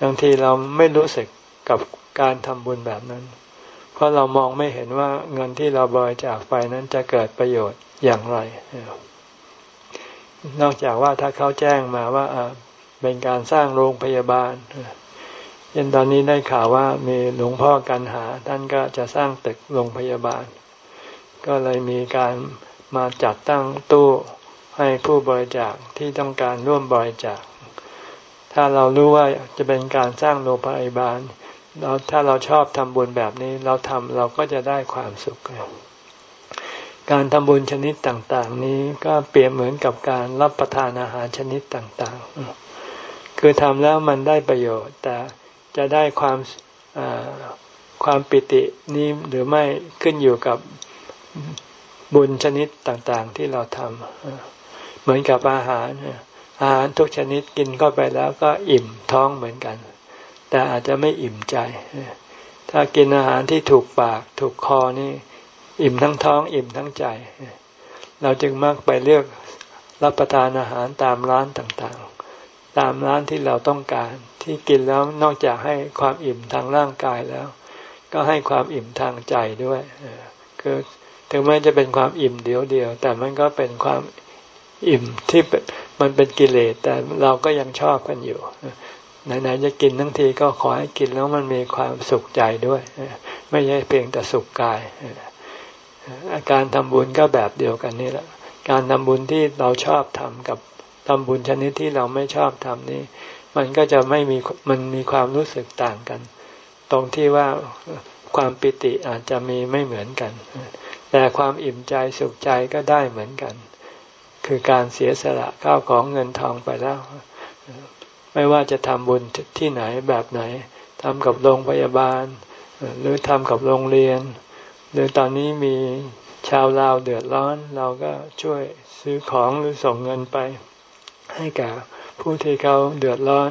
บางทีเราไม่รู้สึกกับ การทำบุญแบบนั้น เพราะเรามองไม่เห็นว่าเงินที่เราบริจาคไปนั้นจะเกิดประโยชน์อย่างไร นอกจากว่าถ้าเขาแจ้งมาว่าเป็นการสร้างโรงพยาบาลเช่นตอนนี้ได้ข่าวว่ามีหลวงพ่อกันหา ท่านก็จะสร้างตึกโรงพยาบาล ก็เลยมีการมาจัดตั้งตู้ให้ผู้บริจาคที่ต้องการร่วมบริจาค ถ้าเรารู้ว่าจะเป็นการสร้างโรงพยาบาล เราถ้าเราชอบทำบุญแบบนี้เราทำเราก็จะได้ความสุข การทำบุญชนิดต่างๆ นี้ก็เปรียบเหมือนกับการรับประทานอาหารชนิดต่างๆ คือทำแล้วมันได้ประโยชน์ แต่จะได้ความความปิตินี้หรือไม่ขึ้นอยู่กับบุญชนิดต่างๆ ที่เราทำเหมือนกับอาหารอาหารทุกชนิดกินเข้าไปแล้วก็อิ่มท้องเหมือนกัน แต่อาจจะไม่อิ่มใจ ถ้ากินอาหารที่ถูกปากถูกคอนี่ อิ่มทั้งท้องอิ่มทั้งใจ เราจึงมักไปเลือกรับประทานอาหารตามร้านต่างๆ ตามร้านที่เราต้องการที่กินแล้วนอกจากให้ความอิ่มทางร่างกายแล้ว ก็ให้ความอิ่มทางใจด้วยคือถึงแม้จะเป็นความอิ่มเดียวเดียว แต่มันก็เป็นความอิ่มที่มันเป็นกิเลสแต่เราก็ยังชอบกันอยู่ ไหนๆจะกินทั้งทีก็ขอให้กินแล้วมันมีความสุขใจด้วย ไม่ใช่เพียงแต่สุขกายอาการทำบุญก็แบบเดียวกันนี่แหละ การทำบุญที่เราชอบทำกับทำบุญชนิดที่เราไม่ชอบทำนี่ มันก็จะไม่มีมันมีความรู้สึกต่างกัน ตรงที่ว่าความปิติอาจจะมีไม่เหมือนกัน แต่ความอิ่มใจสุขใจก็ได้เหมือนกัน คือการเสียสละข้าวของเงินทองไปแล้ว ไม่ว่าจะทำบุญที่ไหนแบบไหนทำกับโรงพยาบาล หรือทำกับโรงเรียน หรือตอนนี้มีชาวลาวเดือดร้อน เราก็ช่วยซื้อของหรือส่งเงินไป ให้แก่ผู้ที่เขาเดือดร้อน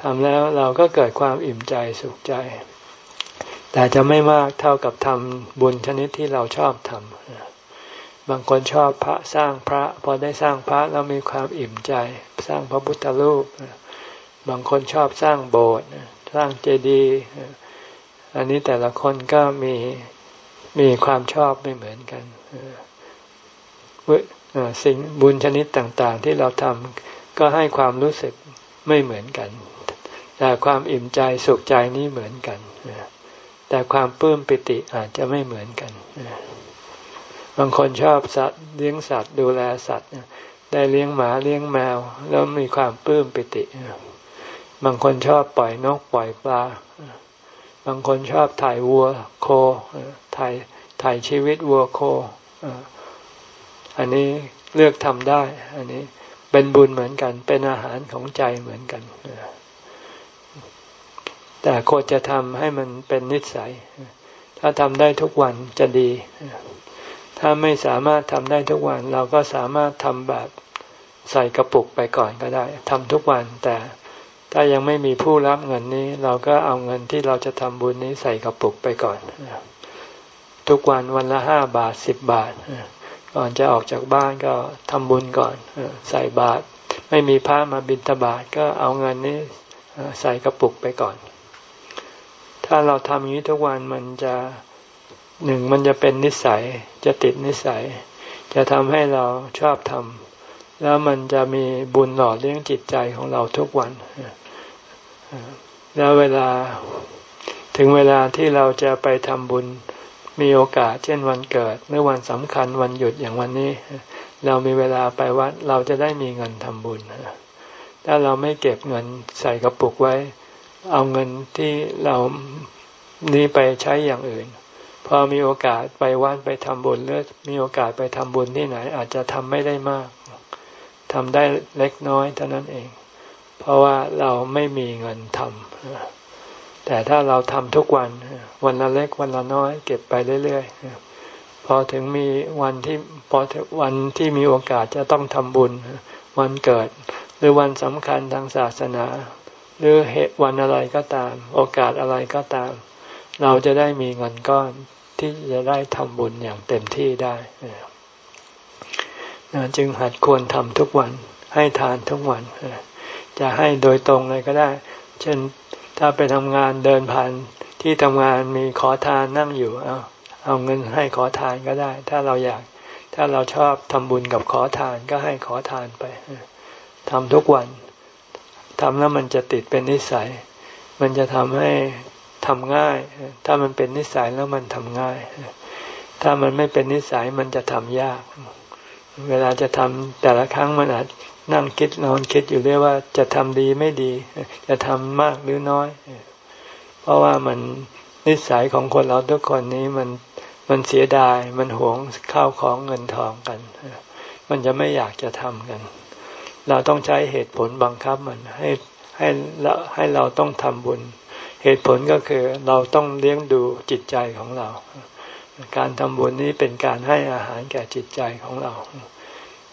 ทำแล้วเราก็เกิดความอิ่มใจสุขใจ แต่จะไม่มากเท่ากับทำบุญชนิดที่เราชอบทำ บางคนชอบพระสร้างพระ พอได้สร้างพระแล้วมีความอิ่มใจ สร้างพระพุทธรูป บางคนชอบสร้างโบสถ์สร้างเจดีย์อันนี้แต่ละคนก็มีมีความชอบไม่เหมือนกันสิ่งบุญชนิดต่าง ๆ ที่เราทำก็ให้ความรู้สึกไม่เหมือนกัน แต่ความอิ่มใจสุขใจนี้เหมือนกันแต่ความปลื้มปิติอาจจะไม่เหมือนกัน บางคนชอบสัตว์เลี้ยงสัตว์ดูแลสัตว์ได้เลี้ยงหมาเลี้ยงแมว แล้วมีความปลื้มปิติ บางคนชอบปล่อยนกปล่อยปลา บางคนชอบถ่ายวัวโคถ่ายถ่ายชีวิตวัวโคอันนี้เลือกทำได้ อันนี้เป็นบุญเหมือนกัน เป็นอาหารของใจเหมือนกัน แต่ควรจะทำให้มันเป็นนิสัย ถ้าทำได้ทุกวันจะดี ถ้าไม่สามารถทำได้ทุกวัน เราก็สามารถทำแบบใส่กระปุกไปก่อนก็ได้ทำทุกวัน แต่ถ้ายังไม่มีผู้รับเงินนี้ เราก็เอาเงินที่เราจะทำบุญนี้ใส่กระปุกไปก่อน ทุกวันวันละห้าบาทสิบบาทก่อนจะออกจากบ้านก็ทำบุญก่อนใส่บาทไม่มีพระมาบิณฑบาตก็เอาเงินนี้ใส่กระปุกไปก่อน ถ้าเราทำอย่างนี้ทุกวันมันจะ หนึ่งมันจะเป็นนิสัยจะติดนิสัย จะทำให้เราชอบทำแล้วมันจะมีบุญหล่อเลี้ยงจิตใจของเราทุกวันแล้วเวลาถึงเวลาที่เราจะไปทำบุญมีโอกาสเช่นวันเกิดหรือวันสำคัญวันหยุดอย่างวันนี้ เรามีเวลาไปวัดเราจะได้มีเงินทำบุญถ้าเราไม่เก็บเงินใส่กระปุกไว้ เอาเงินที่เรานี้ไปใช้อย่างอื่น พอมีโอกาสไปวัดไปทำบุญหรือมีโอกาสไปทำบุญที่ไหน อาจจะทำไม่ได้มากทำได้เล็กน้อยเท่านั้นเอง เพราะว่าเราไม่มีเงินทำแต่ถ้าเราทำทุกวันวันละเล็กวันละน้อย เก็บไปเรื่อยๆพอถึงมีวันที่พอวันที่มีโอกาสจะต้องทำบุญ วันเกิด หรือวันสำคัญทางศาสนา หรือเหตุวันอะไรก็ตาม โอกาสอะไรก็ตาม เราจะได้มีเงินก้อน ที่จะได้ทำบุญอย่างเต็มที่ได้จึงหัดควรทำทุกวัน ให้ทานทุกวัน จะให้โดยตรงเลยก็ได้ เช่นถ้าไปทำงานเดินผ่านที่ทำงานมีขอทานนั่งอยู่ เอาเอาเงินให้ขอทานก็ได้ ถ้าเราอยาก ถ้าเราชอบทำบุญกับขอทานก็ให้ขอทานไปทำทุกวันทำแล้วมันจะติดเป็นนิสัย มันจะทำให้ ทำง่าย ถ้ามันเป็นนิสัยแล้วมันทำง่าย ถ้ามันไม่เป็นนิสัยมันจะทำยาก เวลาจะทำแต่ละครั้งมันอาจนั่งคิดนอนคิดอยู่เรื่อยว่าจะทำดีไม่ดี จะทำมากหรือน้อย เพราะว่ามันนิสัยของคนเราทุกคนนี้มันมันเสียดายมันหวงข้าวของเงินทองกัน มันจะไม่อยากจะทำกัน เราต้องใช้เหตุผลบังคับมันให้ให้ให้เราต้องทำบุญ เหตุผลก็คือเราต้องเลี้ยงดูจิตใจของเรา การทำบุญนี้เป็นการให้อาหารแก่จิตใจของเรา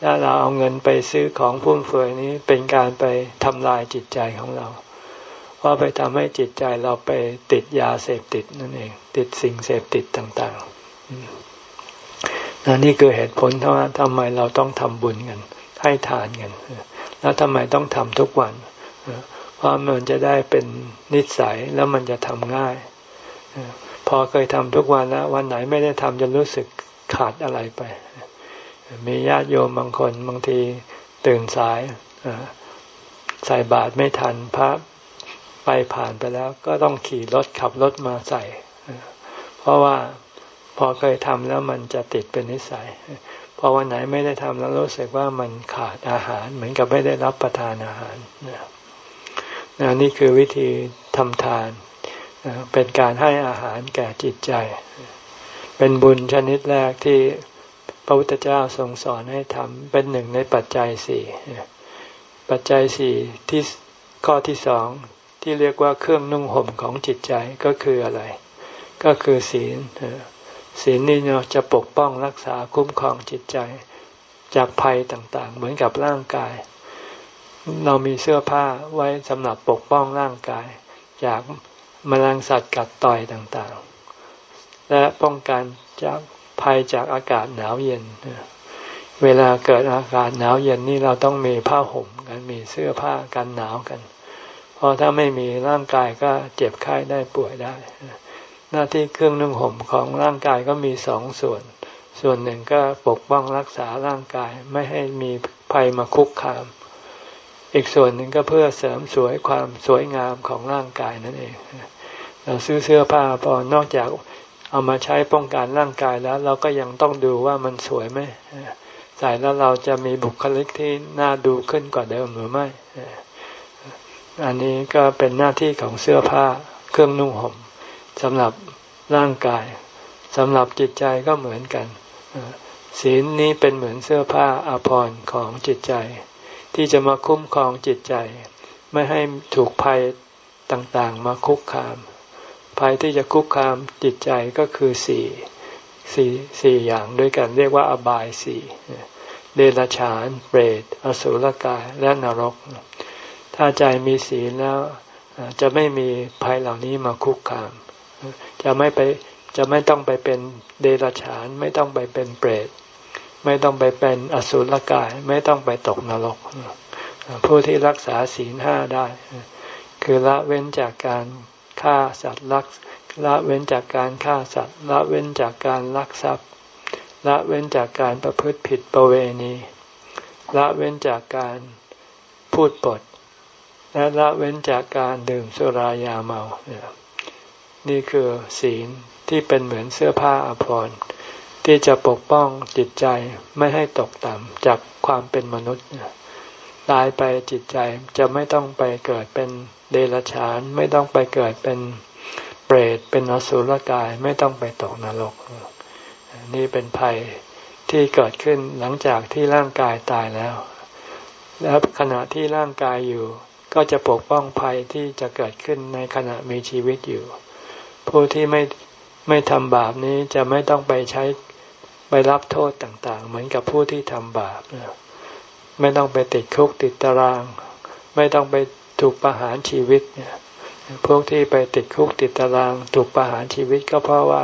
ถ้าเราเอาเงินไปซื้อของฟุ่มเฟือยนี้เป็นการไปทำลายจิตใจของเรา เพราะไปทำให้จิตใจเราไปติดยาเสพติดนั่นเอง ติดสิ่งเสพติดต่างๆนนี่คือเหตุผลที่ว่าทำไมเราต้องทำบุญกันให้ทานกันแล้วทำไมต้องทำทุกวัน เพราะมันจะได้เป็นนิสัยแล้วมันจะทำง่าย พอเคยทำทุกวันแล้ววันไหนไม่ได้ทำจะรู้สึกขาดอะไรไป มีญาติโยมบางคนบางทีตื่นสายใส่บาตรไม่ทันพระไปผ่านไปแล้วก็ต้องขี่รถขับรถมาใส่ เพราะว่าพอเคยทำแล้วมันจะติดเป็นนิสัย พอวันไหนไม่ได้ทำแล้วรู้สึกว่ามันขาดอาหาร เหมือนกับไม่ได้รับประทานอาหารน นี่คือวิธีทำทาน เป็นการให้อาหารแก่จิตใจ เป็นบุญชนิดแรกที่พระพุทธเจ้าทรงสอนให้ทำเป็นหนึ่งในปัจจัยสี่ปัจจัยสี่ที่ข้อที่สองที่เรียกว่าเครื่องนุ่งห่มของจิตใจก็คืออะไร ก็คือศีลศีลนี่เนาะจะปกป้องรักษาคุ้มครองจิตใจ จากภัยต่างๆ เหมือนกับร่างกาย เรามีเสื้อผ้าไว้สำหรับปกป้องร่างกาย จากมแมลงสัตว์กัดต่อยต่างๆ และป้องกันจากภัยจากอากาศหนาวเย็น เวลาเกิดอากาศหนาวเย็นนี่เราต้องมีผ้าห่มกันมีเสื้อผ้ากันหนาวกัน เพราะถ้าไม่มีร่างกายก็เจ็บไข้ได้ป่วยได้ หน้าที่เครื่องนุ่งห่มของร่างกายก็มีสองส่วน ส่วนหนึ่งก็ปกป้องรักษาร่างกายไม่ให้มีภัยมาคุกคาม อีกส่วนหนึ่งก็เพื่อเสริมสวยความสวยงามของร่างกายนั่นเอง เราซื้อเสื้อผ้าพอนอกจากเอามาใช้ป้องกันร่างกายแล้ว เราก็ยังต้องดูว่ามันสวยไหมใส่แล้วเราจะมีบุคลิกที่น่าดูขึ้นกว่าเดิมหรือไม่อันนี้ก็เป็นหน้าที่ของเสื้อผ้าเครื่องนุ่งห่มสำหรับร่างกายสำหรับจิตใจก็เหมือนกันศีลนี้เป็นเหมือนเสื้อผ้าอาภรณ์ของจิตใจ ที่จะมาคุ้มครองจิตใจ ไม่ให้ถูกภัยต่างๆ มาคุกคาม ภัยที่จะคุกคามจิตใจก็คือสี่สี่สี่อย่างด้วยกันเรียกว่าอบายสี่เดรัจฉาน เปรต อสุรกาย และนรก ถ้าใจมีศีลแล้วจะไม่มีภัยเหล่านี้มาคุกคาม จะไม่ไปจะไม่ต้องไปเป็นเดรัจฉาน ไม่ต้องไปเป็นเปรต ไม่ต้องไปเป็นอสุรกาย ไม่ต้องไปตกนรก ผู้ที่รักษาศีลห้าได้ คือละเว้นจากการฆ่าสัตว์ลักละเว้นจากการฆ่าสัตว์ละเว้นจากการลักทรัพย์ ละเว้นจากการประพฤติผิดประเวณี ละเว้นจากการพูดปด และละเว้นจากการดื่มสุรายาเมา นี่คือศีลที่เป็นเหมือนเสื้อผ้าอภรร ที่จะปกป้องจิตใจไม่ให้ตกต่ำจากความเป็นมนุษย์ตายไปจิตใจจะไม่ต้องไปเกิดเป็นเดรัจฉาน ไม่ต้องไปเกิดเป็นเปรตเป็นอสุรกายไม่ต้องไปตกนรก นี่เป็นภัยที่เกิดขึ้นหลังจากที่ร่างกายตายแล้ว แล้วขณะที่ร่างกายอยู่ ก็จะปกป้องภัยที่จะเกิดขึ้นในขณะมีชีวิตอยู่ ผู้ที่ไม่ไม่ทำบาปนี้จะไม่ต้องไปใช้ รับโทษต่างๆ เหมือนกับผู้ที่ทำบาปไม่ต้องไปติดคุกติดตาราง ไม่ต้องไปถูกประหารชีวิตนะพวกที่ไปติดคุกติดตาราง ถูกประหารชีวิตก็เพราะว่า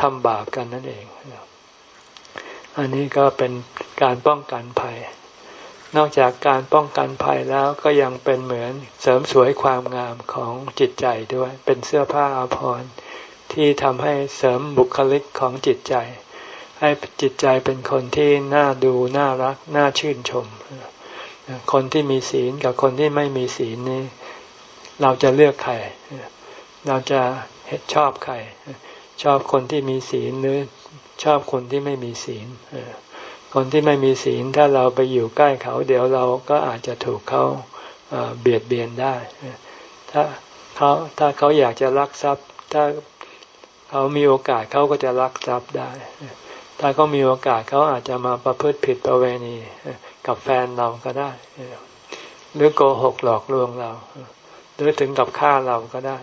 ทำบาปกันนั่นเอง อันนี้ก็เป็นการป้องกันภัย นอกจากการป้องกันภัยแล้วก็ยังเป็นเหมือนเสริมสวยความงามของจิตใจด้วย เป็นเสื้อผ้าอาภรณ์ที่ทำให้เสริมบุคลิกของจิตใจ ให้จิตใจเป็นคนที่น่าดูน่ารักน่าชื่นชม คนที่มีศีลกับคนที่ไม่มีศีลนี้ เราจะเลือกใคร เราจะชอบใคร ชอบคนที่มีศีลหรือชอบคนที่ไม่มีศีลคนที่ไม่มีศีลถ้าเราไปอยู่ใกล้เขา เดี๋ยวเราก็อาจจะถูกเขาเบียดเบียนได้ ถ้าเขาถ้าเขาอยากจะรักทรัพย์ ถ้าเขามีโอกาสเขาก็จะรักทรัพย์ได้ ถ้าเขามีโอกาสเขาอาจจะมาประพฤติผิดประเวณีกับแฟนเราก็ได้ หรือโกหกหลอกลวงเรา หรือถึงกับฆ่าเราก็ได้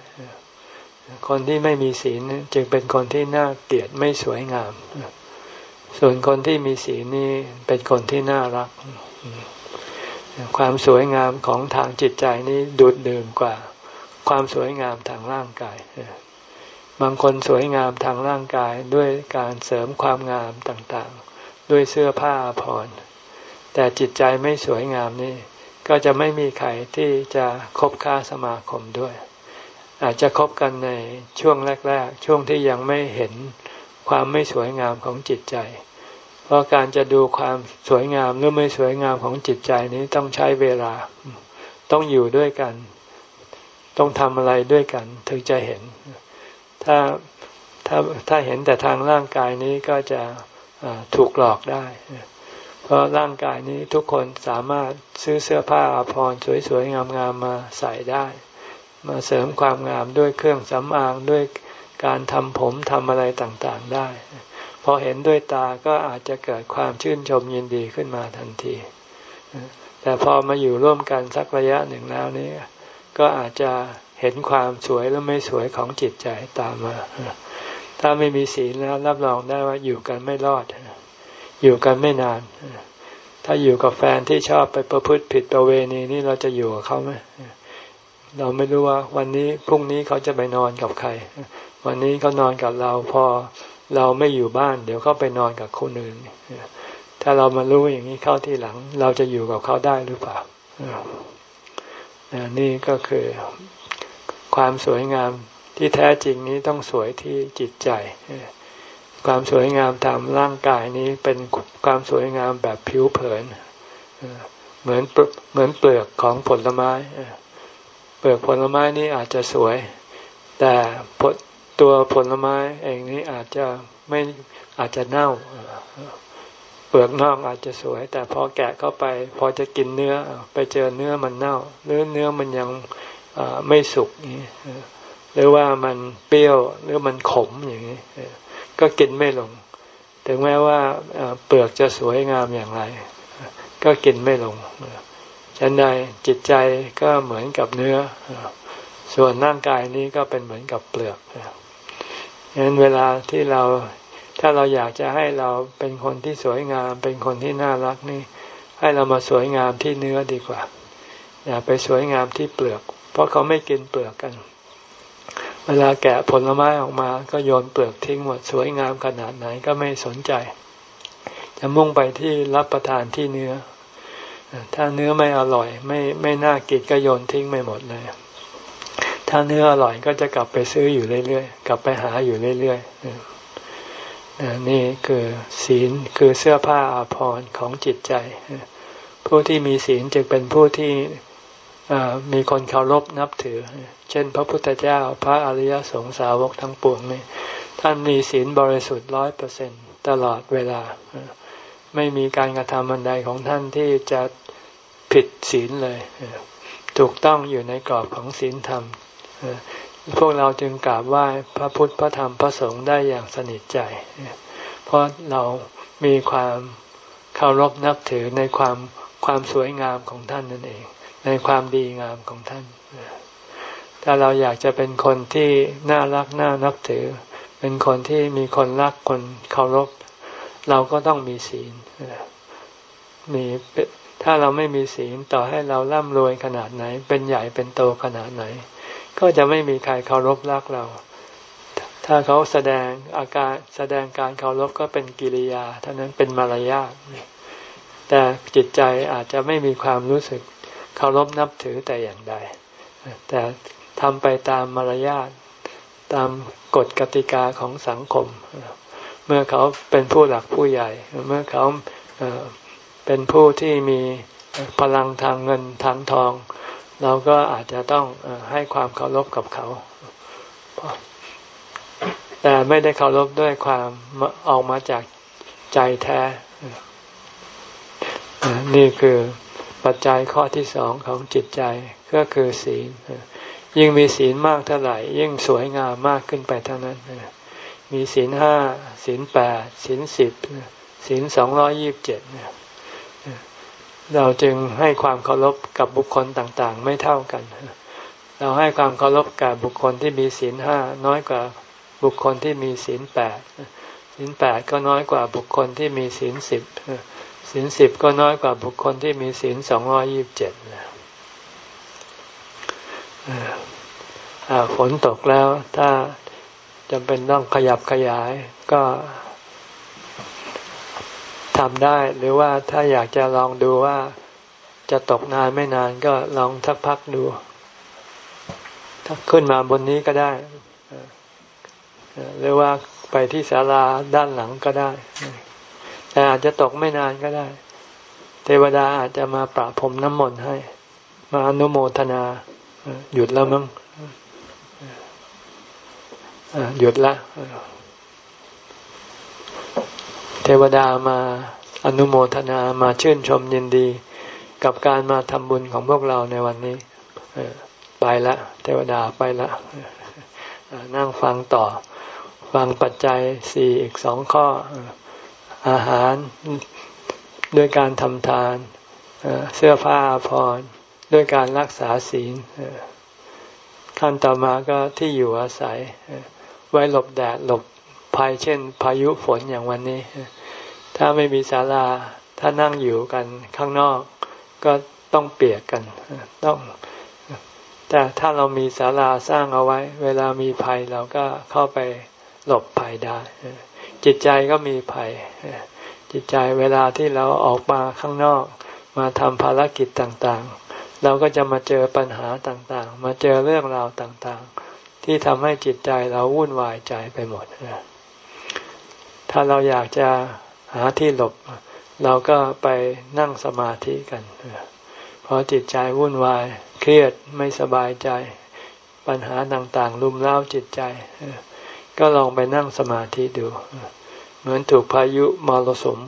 คนที่ไม่มีศีลจึงเป็นคนที่น่าเกลียดไม่สวยงาม ส่วนคนที่มีศีลนี่เป็นคนที่น่ารัก ความสวยงามของทางจิตใจนี้ดูดดื่มกว่า ความสวยงามทางร่างกาย บางคนสวยงามทางร่างกายด้วยการเสริมความงามต่างๆ ด้วยเสื้อผ้าผ่อนแต่จิตใจไม่สวยงามนี่ ก็จะไม่มีใครที่จะคบค้าสมาคมด้วย อาจจะคบกันในช่วงแรก ๆ ช่วงที่ยังไม่เห็นความไม่สวยงามของจิตใจ เพราะการจะดูความสวยงามหรือไม่สวยงามของจิตใจนี้ต้องใช้เวลา ต้องอยู่ด้วยกัน ต้องทำอะไรด้วยกันถึงจะเห็น ถ้าถ้าถ้าเห็นแต่ทางร่างกายนี้ก็จะถูกหลอกได้ เพราะร่างกายนี้ทุกคนสามารถซื้อเสื้อผ้าอาภรณ์สวยๆงามๆมาใส่ได้ มาเสริมความงามด้วยเครื่องสำอางด้วยการทำผมทำอะไรต่างๆได้ พอเห็นด้วยตาก็อาจจะเกิดความชื่นชมยินดีขึ้นมาทันที แต่พอมาอยู่ร่วมกันสักระยะหนึ่งแล้วนี้ ก็อาจจะ เห็นความสวยหรือไม่สวยของจิตใจตามมา ถ้าไม่มีศีลแล้วรับรองได้ว่าอยู่กันไม่รอด อยู่กันไม่นาน ถ้าอยู่กับแฟนที่ชอบไปประพฤติผิดประเวณีนี่เราจะอยู่กับเขาไหมเราไม่รู้ว่า วันนี้พรุ่งนี้เขาจะไปนอนกับใคร วันนี้เขานอนกับเราพอเราไม่อยู่บ้าน เดี๋ยวเขาไปนอนกับคนอื่นถ้าเรามารู้อย่างนี้เข้าที่หลัง เราจะอยู่กับเขาได้หรือเปล่านี่ก็คือ ความสวยงามที่แท้จริงนี้ต้องสวยที่จิตใจ ความสวยงามตามร่างกายนี้เป็นความสวยงามแบบผิวเผิน เหมือนเหมือนเปลือกของผลไม้ เปลือกผลไม้นี้อาจจะสวย แต่ตัวผลไม้เองนี้อาจจะไม่อาจจะเน่า เปลือกนอกอาจจะสวย แต่พอแกะเข้าไป พอจะกินเนื้อไปเจอเนื้อมันเน่าหรือเนื้อมันยัง ไม่สุกนี้หรือว่ามันเปรี้ยวหรือมันขมอย่างนี้ก็กินไม่ลง ถึงแม้ว่าเปลือกจะสวยงามอย่างไร ก็กินไม่ลงฉันใดจิตใจก็เหมือนกับเนื้อ ส่วนร่างกายนี้ก็เป็นเหมือนกับเปลือกฉะนั้นเวลาที่เราถ้าเราอยากจะให้เราเป็นคนที่สวยงาม เป็นคนที่น่ารักนี่ ให้เรามาสวยงามที่เนื้อดีกว่า อย่าไปสวยงามที่เปลือก เพราะเขาไม่กินเปลือกกัน เวลาแกะผลไม้ออกมา ก็โยนเปลือกทิ้งหมดสวยงามขนาดไหนก็ไม่สนใจ จะมุ่งไปที่รับประทานที่เนื้อ ถ้าเนื้อไม่อร่อย ไม่ไม่น่ากินก็โยนทิ้งไม่หมดเลย ถ้าเนื้ออร่อยก็จะกลับไปซื้ออยู่เรื่อยๆ กลับไปหาอยู่เรื่อยๆนี่คือศีลคือเสื้อผ้าอาภรณ์ของจิตใจ ผู้ที่มีศีลจึงเป็นผู้ที่ มีคนเคารพนับถือ เช่น พระพุทธเจ้าพระอริยสงสาวกทั้งปวงนี่ท่านมีศีลบริสุทธิ์ร้อยเปอร์เซ็นตลอดเวลา ไม่มีการกระทำอันใดของท่านที่จะผิดศีลเลย ถูกต้องอยู่ในกรอบของศีลธรรม พวกเราจึงกราบไหว้พระพุทธพระธรรมพระสงฆ์ได้อย่างสนิทใจ เพราะเรามีความเคารพนับถือในความความสวยงามของท่านนั่นเอง ในความดีงามของท่าน ถ้าเราอยากจะเป็นคนที่น่ารักน่านับถือ เป็นคนที่มีคนรักคนเคารพ เราก็ต้องมีศีลมีถ้าเราไม่มีศีลต่อให้เราร่ำรวยขนาดไหน เป็นใหญ่เป็นโตขนาดไหน ก็จะไม่มีใครเคารพรักเรา ถ้าเขาแสดงอาการแสดงการเคารพก็เป็นกิริยาเท่านั้นเป็นมารยาทแต่จิตใจอาจจะไม่มีความรู้สึก เคารพนับถือแต่อย่างใด แต่ทำไปตามมารยาทตามกฎกติกาของสังคม เมื่อเขาเป็นผู้หลักผู้ใหญ่ เมื่อเขาเป็นผู้ที่มีพลังทางเงินทางทอง เราก็อาจจะต้องให้ความเคารพกับเขา แต่ไม่ได้เคารพด้วยความออกมาจากใจแท้ นี่คือ ปัจจัยข้อที่สองของจิตใจก็คือศีล ยิ่งมีศีลมากเท่าไหร่ ยิ่งสวยงามมากขึ้นไปเท่านั้น มีศีลห้าศีลแปดศีลสิบศีลสองร้อยี่บเจ็ดเราจึงให้ความเคารพกับบุคคลต่างๆ ไม่เท่ากัน เราให้ความเคารพกับบุคคลที่มีศีลห้าน้อยกว่าบุคคลที่มีศีลแปดศีลแปดก็น้อยกว่าบุคคลที่มีศีลสิบ ศีลสิบก็น้อยกว่าบุคคลที่มีศีลสองร้อยิบเจ็ดฝนตกแล้วถ้าจำเป็นต้องขยับขยายก็ทำได้ หรือว่าถ้าอยากจะลองดูว่าจะตกนานไม่นานก็ลองทักพักดูถ้าขึ้นมาบนนี้ก็ได้ หรือว่าไปที่ศาลาด้านหลังก็ได้ แต่อาจจะตกไม่นานก็ได้ เทวดาอาจจะมาประพรมน้ำมนต์ให้ มาอนุโมทนา หยุดแล้วมั้งหยุดละเทวดามาอนุโมทนามาชื่นชมยินดี กับการมาทำบุญของพวกเราในวันนี้ไปละเทวดาไปละนั่งฟังต่อ ฟังปัจจัยสี่อีกสองข้อ อาหารด้วยการทำทาน เสื้อผ้าพรด้วยการรักษาศีลขั้นต่อมาก็ที่อยู่อาศัย ไว้หลบแดดหลบภัยเช่น พายุฝนอย่างวันนี้ ถ้าไม่มีศาลาถ้านั่งอยู่กันข้างนอก ก็ต้องเปียกกันต้อง แต่ถ้าเรามีศาลาสร้างเอาไว้ เวลามีภัยเราก็เข้าไปหลบภัยได้ จิตใจก็มีภัย จิตใจเวลาที่เราออกมาข้างนอก มาทำภารกิจต่างๆ เราก็จะมาเจอปัญหาต่างๆ มาเจอเรื่องราวต่างๆ ที่ทำให้จิตใจเราวุ่นวายใจไปหมด ถ้าเราอยากจะหาที่หลบ เราก็ไปนั่งสมาธิกันเพราะจิตใจวุ่นวาย เครียดไม่สบายใจ ปัญหาต่างๆลุมเล้าจิตใจ ก็ลองไปนั่งสมาธิดู เหมือนถูกพายุมรสุม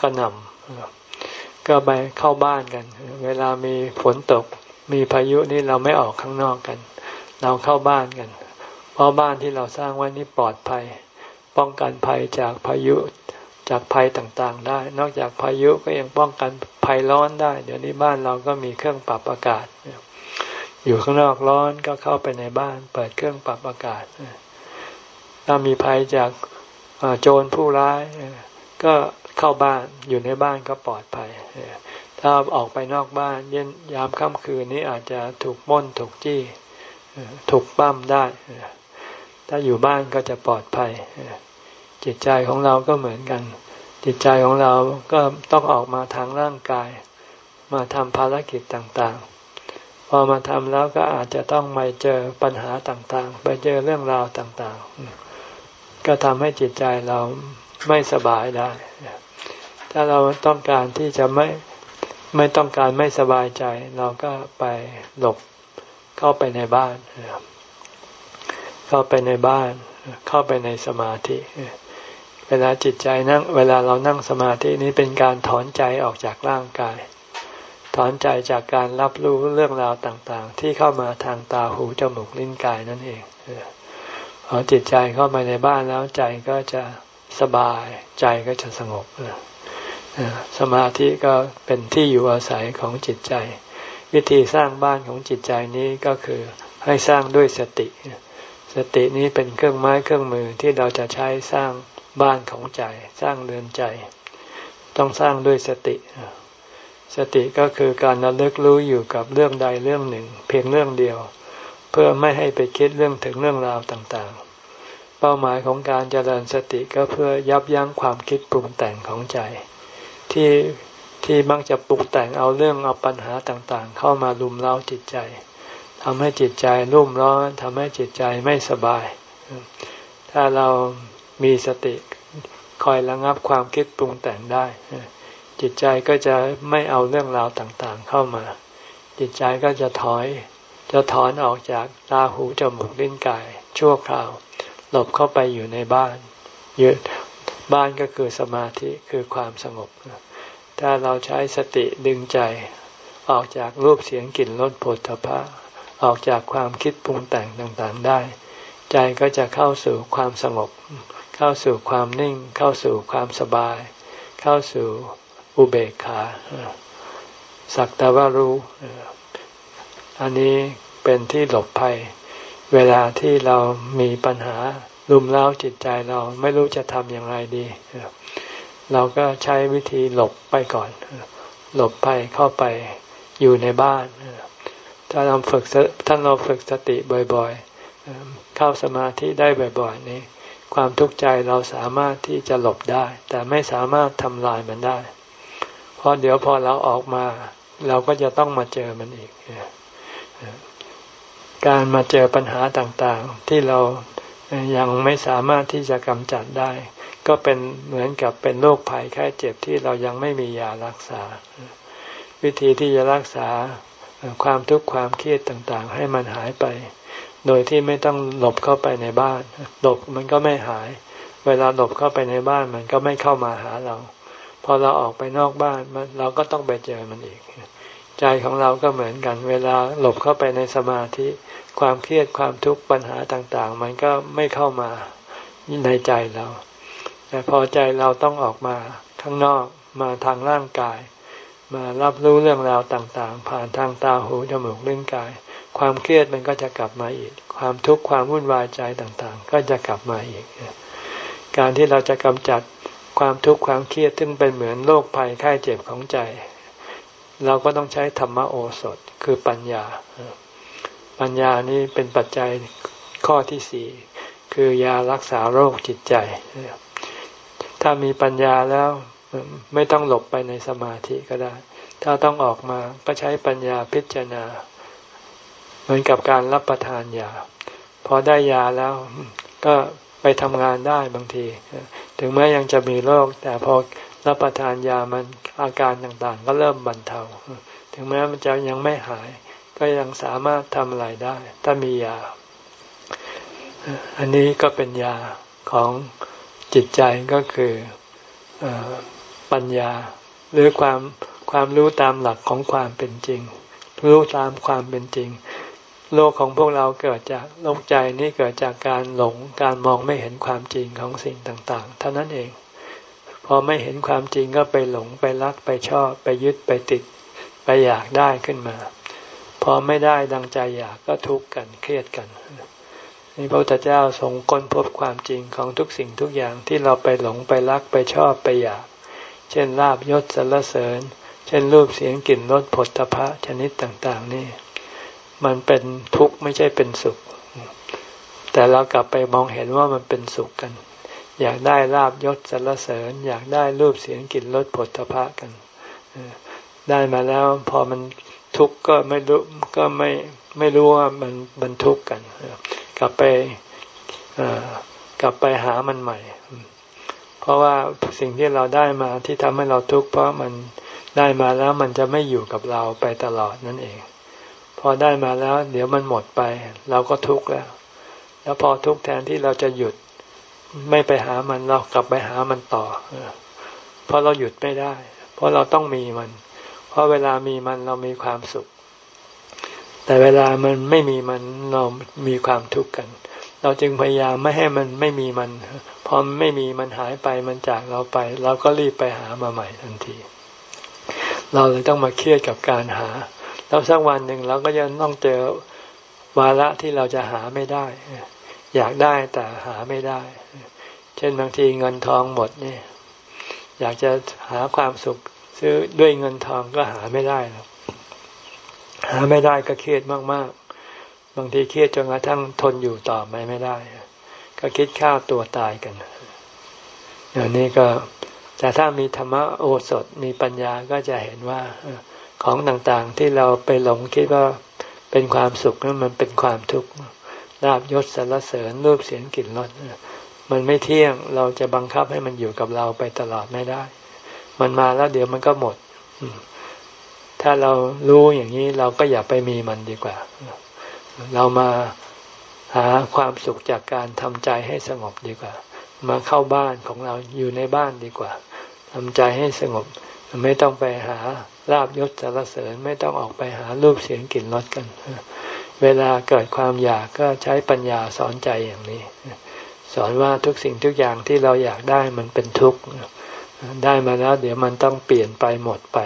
กระหน่ำก็ไปเข้าบ้านกัน เวลามีฝนตก มีพายุนี่เราไม่ออกข้างนอกกัน เราเข้าบ้านกัน เพราะบ้านที่เราสร้างไว้นี่ปลอดภัย ป้องกันภัยจากพายุจากภัยต่างๆ ได้ นอกจากพายุก็ยังป้องกันภัยร้อนได้ เดี๋ยวนี้บ้านเราก็มีเครื่องปรับอากาศ อยู่ข้างนอกร้อนก็เข้าไปในบ้าน เปิดเครื่องปรับอากาศ ถ้ามีภัยจากโจรผู้ร้าย ก็เข้าบ้านอยู่ในบ้านก็ปลอดภัย ถ้าออกไปนอกบ้าน เย็นยามค่ำคืนนี้อาจจะถูกม้นถูกจี้ถูกปั้มได้ ถ้าอยู่บ้านก็จะปลอดภัย จิตใจของเราก็เหมือนกัน จิตใจของเราก็ต้องออกมาทางร่างกาย มาทำภารกิจต่างๆ พอมาทำแล้วก็อาจจะต้องไปเจอปัญหาต่างๆ ไปเจอเรื่องราวต่างๆ ก็ทำให้จิตใจเราไม่สบายได้ ถ้าเราต้องการที่จะไม่ไม่ต้องการไม่สบายใจ เราก็ไปหลบเข้าไปในบ้าน เข้าไปในบ้าน เข้าไปในสมาธิ เวลาจิตใจนั่ง เวลาเรานั่งสมาธินี้เป็นการถอนใจออกจากร่างกาย ถอนใจจากการรับรู้เรื่องราวต่าง ๆ ที่เข้ามาทางตาหูจมูกลิ้นกายนั่นเอง อจิตใจเข้าไปในบ้านแล้วใจก็จะสบาย ใจก็จะสงบสมาธิก็เป็นที่อยู่อาศัยของจิตใจ วิธีสร้างบ้านของจิตใจนี้ก็คือให้สร้างด้วยสติ สตินี้เป็นเครื่องไม้เครื่องมือที่เราจะใช้สร้างบ้านของใจ สร้างเรือนใจ ต้องสร้างด้วยสติสติก็คือการระลึกรู้อยู่กับเรื่องใดเรื่องหนึ่ง เพียงเรื่องเดียว เพื่อไม่ให้ไปคิดเรื่องถึงเรื่องราวต่างๆ เป้าหมายของการเจริญสติก็เพื่อยับยั้งความคิดปรุงแต่งของใจ ที่ที่มักจะปรุงแต่งเอาเรื่องเอาปัญหาต่างๆ เข้ามาลุมเล้าจิตใจทำให้จิตใจรุ่มร้อนทำให้จิตใจไม่สบาย ถ้าเรามีสติคอยระงับความคิดปรุงแต่งได้ จิตใจก็จะไม่เอาเรื่องราวต่างๆเข้ามา จิตใจก็จะถอย จะถอนออกจากตาหูจมูกลิ้นกายชั่วคราว หลบเข้าไปอยู่ในบ้านยึดบ้านก็คือสมาธิคือความสงบ ถ้าเราใช้สติดึงใจ ออกจากรูปเสียงกลิ่นรสผลทพะออกจากความคิดปรุงแต่งต่างๆได้ ใจก็จะเข้าสู่ความสงบ เข้าสู่ความนิ่ง เข้าสู่ความสบาย เข้าสู่อุเบกขา สักแต่ว่ารู้ อันนี้เป็นที่หลบภัย เวลาที่เรามีปัญหาลุมเล้าจิตใจเราไม่รู้จะทำอย่างไรดี เราก็ใช้วิธีหลบไปก่อน หลบไปเข้าไปอยู่ในบ้าน ถ้าเราฝึกท่านเราฝึกสติบ่อยๆ เข้าสมาธิได้บ่อยๆนี้ ความทุกข์ใจเราสามารถที่จะหลบได้ แต่ไม่สามารถทำลายมันได้ เพราะเดี๋ยวพอเราออกมา เราก็จะต้องมาเจอมันอีก การมาเจอปัญหาต่างๆ ที่เรายังไม่สามารถที่จะกำจัดได้ ก็เป็นเหมือนกับเป็นโรคภัยแค่เจ็บที่เรายังไม่มียารักษา วิธีที่จะรักษาความทุกข์ความเครียดต่างๆ ให้มันหายไป โดยที่ไม่ต้องหลบเข้าไปในบ้าน หลบมันก็ไม่หาย เวลาหลบเข้าไปในบ้านมันก็ไม่เข้ามาหาเรา พอเราออกไปนอกบ้านเราก็ต้องไปเจอมันอีก ใจของเราก็เหมือนกัน เวลาหลบเข้าไปในสมาธิ ความเครียดความทุกข์ปัญหาต่างๆ มันก็ไม่เข้ามาในใจเรา แต่พอใจเราต้องออกมาข้างนอกมาทางร่างกาย มารับรู้เรื่องราวต่างๆ ผ่านทางตาหูจมูกลิ้นกาย ความเครียดมันก็จะกลับมาอีก ความทุกข์ความวุ่นวายใจต่างๆ ก็จะกลับมาอีก การที่เราจะกำจัดความทุกข์ความเครียดซึ่งเป็นเหมือนโรคภัยไข้เจ็บของใจ เราก็ต้องใช้ธรรมโอสถคือปัญญา ปัญญานี้เป็นปัจจัยข้อที่สี่คือยารักษาโรคจิตใจ ถ้ามีปัญญาแล้วไม่ต้องหลบไปในสมาธิก็ได้ ถ้าต้องออกมาก็ใช้ปัญญาพิจารณา เหมือนกับการรับประทานยา พอได้ยาแล้วก็ไปทำงานได้บางที ถึงแม้ยังจะมีโรคแต่พอ รับประทานยามันอาการต่างๆ ก็เริ่มบรรเทา ถึงแม้มันจะยังไม่หาย ก็ยังสามารถทำอะไรได้ ถ้ามียา อันนี้ก็เป็นยาของจิตใจก็คือปัญญา หรือความความรู้ตามหลักของความเป็นจริง รู้ตามความเป็นจริง โลกของพวกเราเกิดจากโลกใจนี้เกิดจากการหลงการมองไม่เห็นความจริงของสิ่งต่าง ๆ เท่านั้นเอง พอไม่เห็นความจริงก็ไปหลงไปรักไปชอบไปยึดไปติด ไปอยากได้ขึ้นมา พอไม่ได้ดังใจอยากก็ทุกข์กันเครียดกันนี่พระพุทธเจ้าทรงค้นพบความจริงของทุกสิ่งทุกอย่างที่เราไปหลงไปรักไปชอบไปอยาก เช่นลาบยศสรรเสริญ เช่นรูปเสียงกลิ่นรสผลตภะชนิดต่าง ๆ นี่ มันเป็นทุกข์ไม่ใช่เป็นสุข แต่เรากลับไปมองเห็นว่ามันเป็นสุขกัน อยากได้ลาบยศสรรเสริญ อยากได้รูปเสียงกลิ่นรสผลตภะกันได้มาแล้วพอมันทุกข์ก็ไม่รู้ก็ไม่ไม่รู้ว่ามันบรรทุกกันกลับไปกลับไปหามันใหม่ เพราะว่าสิ่งที่เราได้มาที่ทำให้เราทุกข์เพราะมันได้มาแล้วมันจะไม่อยู่กับเราไปตลอดนั่นเอง พอได้มาแล้ว เดี๋ยวมันหมดไป เราก็ทุกข์แล้ว แล้วพอทุกข์แทนที่เราจะหยุด ไม่ไปหามันเรากลับไปหามันต่อเพราะเราหยุดไม่ได้ เพราะเราต้องมีมัน เพราะเวลามีมันเรามีความสุข แต่เวลามันไม่มีมันเรามีความทุกข์กัน เราจึงพยายามไม่ให้มันไม่มีมันพอไม่มีมันหายไปมันจากเราไป เราก็รีบไปหามาใหม่ทันที เราเลยต้องมาเครียดกับการหาแล้วสักวันหนึ่งเราก็จะต้องเจอวาระที่เราจะหาไม่ได้ อยากได้แต่หาไม่ได้ ช่นบางทีเงินทองหมดเนี่ย อยากจะหาความสุขซื้อด้วยเงินทองก็หาไม่ได้หรอกหาไม่ได้ก็เครียดมากๆ บางทีเครียดจนกระทั่งทนอยู่ต่อไปไม่ได้ ก็คิดฆ่าตัวตายกันอย่างนี้ก็แต่ถ้ามีธรรมโอสถมีปัญญาก็จะเห็นว่าของต่างๆที่เราไปหลงคิดว่าเป็นความสุขนั้นมันเป็นความทุกข์ลาบยศสรรเสริญรูปเสียงกลิ่นรส มันไม่เที่ยงเราจะบังคับให้มันอยู่กับเราไปตลอดไม่ได้ มันมาแล้วเดี๋ยวมันก็หมด ถ้าเรารู้อย่างนี้เราก็อย่าไปมีมันดีกว่า เรามาหาความสุขจากการทำใจให้สงบดีกว่า มาเข้าบ้านของเราอยู่ในบ้านดีกว่าทำใจให้สงบ ไม่ต้องไปหาลาบยศสารเสริญไม่ต้องออกไปหารูปเสียงกลิ่นรสกัน เวลาเกิดความอยากก็ใช้ปัญญาสอนใจอย่างนี้ สอนว่าทุกสิ่งทุกอย่างที่เราอยากได้มันเป็นทุกข์ได้มาแล้ว เดี๋ยวมันต้องเปลี่ยนไปหมดไป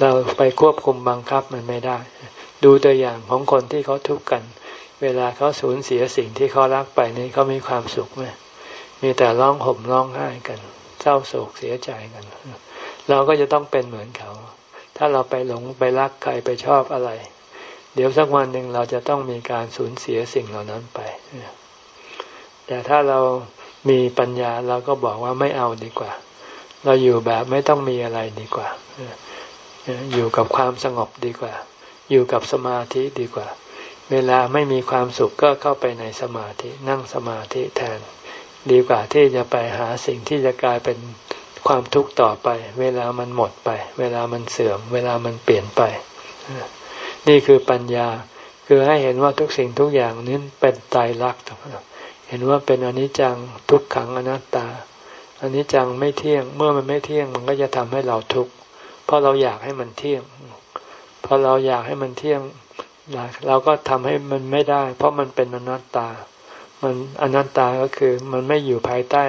เราไปควบคุมบังคับมันไม่ได้ ดูตัวอย่างของคนที่เขาทุกข์กัน เวลาเขาสูญเสียสิ่งที่เขารักไปนี่เขามีความสุขไหมมีแต่ร้องห่มร้องไห้กัน เศร้าโศกเสียใจกัน เราก็จะต้องเป็นเหมือนเขา ถ้าเราไปหลงไปรักใครไปชอบอะไร เดี๋ยวสักวันหนึ่งเราจะต้องมีการสูญเสียสิ่งเหล่านั้นไป แต่ถ้าเรามีปัญญาเราก็บอกว่าไม่เอาดีกว่า เราอยู่แบบไม่ต้องมีอะไรดีกว่า อยู่กับความสงบดีกว่า อยู่กับสมาธิดีกว่า เวลาไม่มีความสุขก็เข้าไปในสมาธินั่งสมาธิแทน ดีกว่าที่จะไปหาสิ่งที่จะกลายเป็นความทุกข์ต่อไป เวลามันหมดไป เวลามันเสื่อม เวลามันเปลี่ยนไป นี่คือปัญญาคือให้เห็นว่าทุกสิ่งทุกอย่างนี้เป็นตายรัก เห็นว่าเป็นอนิจจังทุกขังอนัตตาอนิจจังไม่เที่ยง เมื่อมันไม่เที่ยงมันก็จะทำให้เราทุกข์เพราะเราอยากให้มันเที่ยงพอเราอยากให้มันเที่ยงเราก็ทำให้มันไม่ได้ เพราะมันเป็นอนัตตา มันอนัตตาก็คือมันไม่อยู่ภายใต้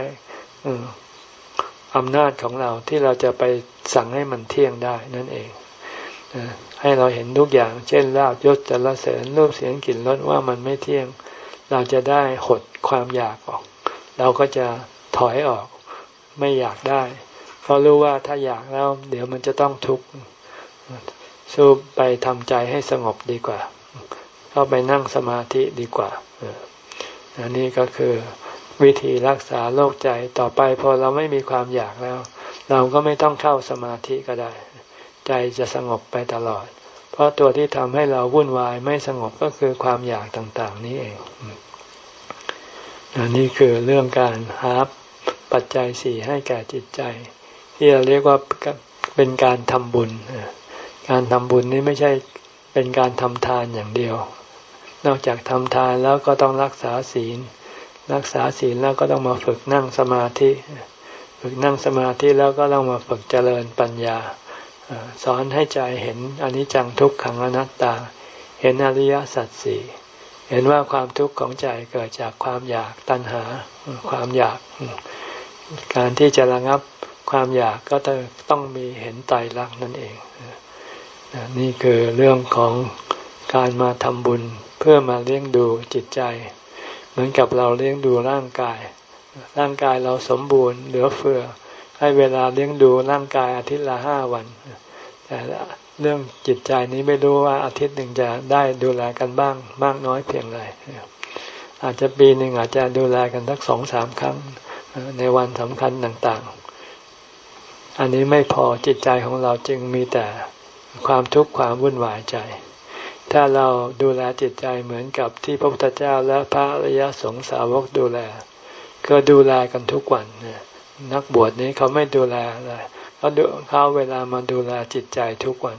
อำนาจของเราที่เราจะไปสั่งให้มันเที่ยงได้นั่นเองให้เราเห็นทุกอย่าง เช่นลาบยศจรเสริญรูปเสียงกลิ่นรสว่ามันไม่เที่ยง เราจะได้หดความอยากออก เราก็จะถอยออกไม่อยากได้ เพราะรู้ว่าถ้าอยากแล้ว เดี๋ยวมันจะต้องทุกข์สู้ไปทำใจให้สงบดีกว่า เข้าไปนั่งสมาธิดีกว่าอันนี้ก็คือวิธีรักษาโรคใจต่อไปพอเราไม่มีความอยากแล้ว เราก็ไม่ต้องเข้าสมาธิก็ได้ ใจจะสงบไปตลอด ราะตัวที่ทำให้เราวุ่นวายไม่สงบก็คือความอยากต่างๆ นี้เองอันนี้คือเรื่องการหาปัจจัยสี่ให้แก่จิตใจ ที่เราเรียกว่าเป็นการทำบุญ การทำบุญนี้ไม่ใช่เป็นการทำทานอย่างเดียว นอกจากทำทานแล้วก็ต้องรักษาศีล รักษาศีลแล้วก็ต้องมาฝึกนั่งสมาธิ ฝึกนั่งสมาธิแล้วก็ต้องมาฝึกเจริญปัญญา สอนให้ใจเห็นอนิจจังทุกขังอนัตตา เห็นอริยสัจสี่เห็นว่าความทุกข์ของใจเกิดจากความอยากตัณหาความอยาก การที่จะระงับความอยากก็ต้องมีเห็นไตรลักษณ์นั่นเอง นี่คือเรื่องของการมาทำบุญเพื่อมาเลี้ยงดูจิตใจ เหมือนกับเราเลี้ยงดูร่างกาย ร่างกายเราสมบูรณ์เหลือเฟือ ให้เวลาเลี้ยงดูร่างกายอาทิตย์ละห้าวัน แต่เรื่องจิตใจนี้ไม่รู้ว่าอาทิตย์หนึ่งจะได้ดูแลกันบ้าง มากน้อยเพียงไรอาจจะปีหนึ่งอาจจะดูแลกันสักสองสามครั้งในวันสำคัญต่างๆ อันนี้ไม่พอจิตใจของเราจึงมีแต่ความทุกข์ความวุ่นวายใจ ถ้าเราดูแลจิตใจเหมือนกับที่พระพุทธเจ้าและพระอริยสงสาวกดูแล ก็ดูแลกันทุกวัน นักบวชนี้เขาไม่ดูแลอะไร เขาดูเขาเวลามาดูแลจิตใจทุกวัน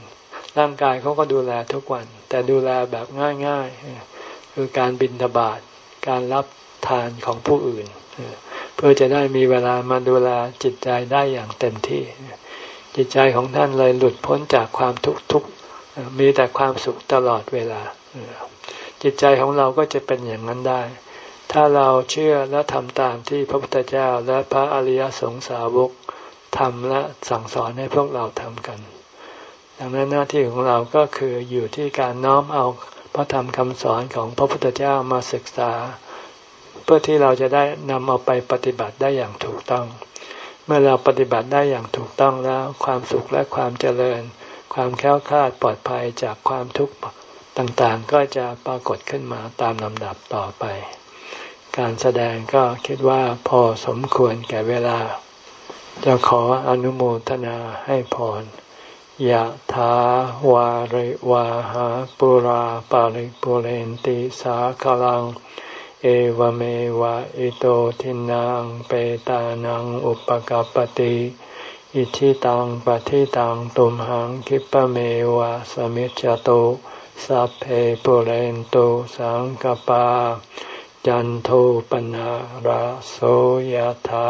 ร่างกายเขาก็ดูแลทุกวัน แต่ดูแลแบบง่ายๆ คือการบินทบาทการรับทานของผู้อื่น เพื่อจะได้มีเวลามาดูแลจิตใจได้อย่างเต็มที่ จิตใจของท่านเลยหลุดพ้นจากความทุกข์ทุกมีแต่ความสุขตลอดเวลา จิตใจของเราก็จะเป็นอย่างนั้นได้ ถ้าเราเชื่อและทำตามที่พระพุทธเจ้าและพระอริยสงสาวก ทำและสั่งสอนให้พวกเราทำกัน ดังนั้นหน้าที่ของเราก็คืออยู่ที่การน้อมเอาพระธรรมคำสอนของพระพุทธเจ้ามาศึกษา เพื่อที่เราจะได้นำเอาไปปฏิบัติได้อย่างถูกต้อง เมื่อเราปฏิบัติได้อย่างถูกต้องแล้ว ความสุขและความเจริญ ความแค้วคลาดปลอดภัยจากความทุกข์ต่างๆ ก็จะปรากฏขึ้นมาตามลำดับต่อไป การแสดงก็คิดว่าพอสมควรแก่เวลา จะขออนุโมทนาให้พรยะถาวาริวาหาปุราปาริปุเรนติสาคลัง เอวเมวะอิโตทินังเปตานังอุปกัปติอิชิตังปฏิตังตุมหังคิปะเมวะสมิจจโตสัพเพปุเรนโตสังกปา จันโทปนะระโสยถา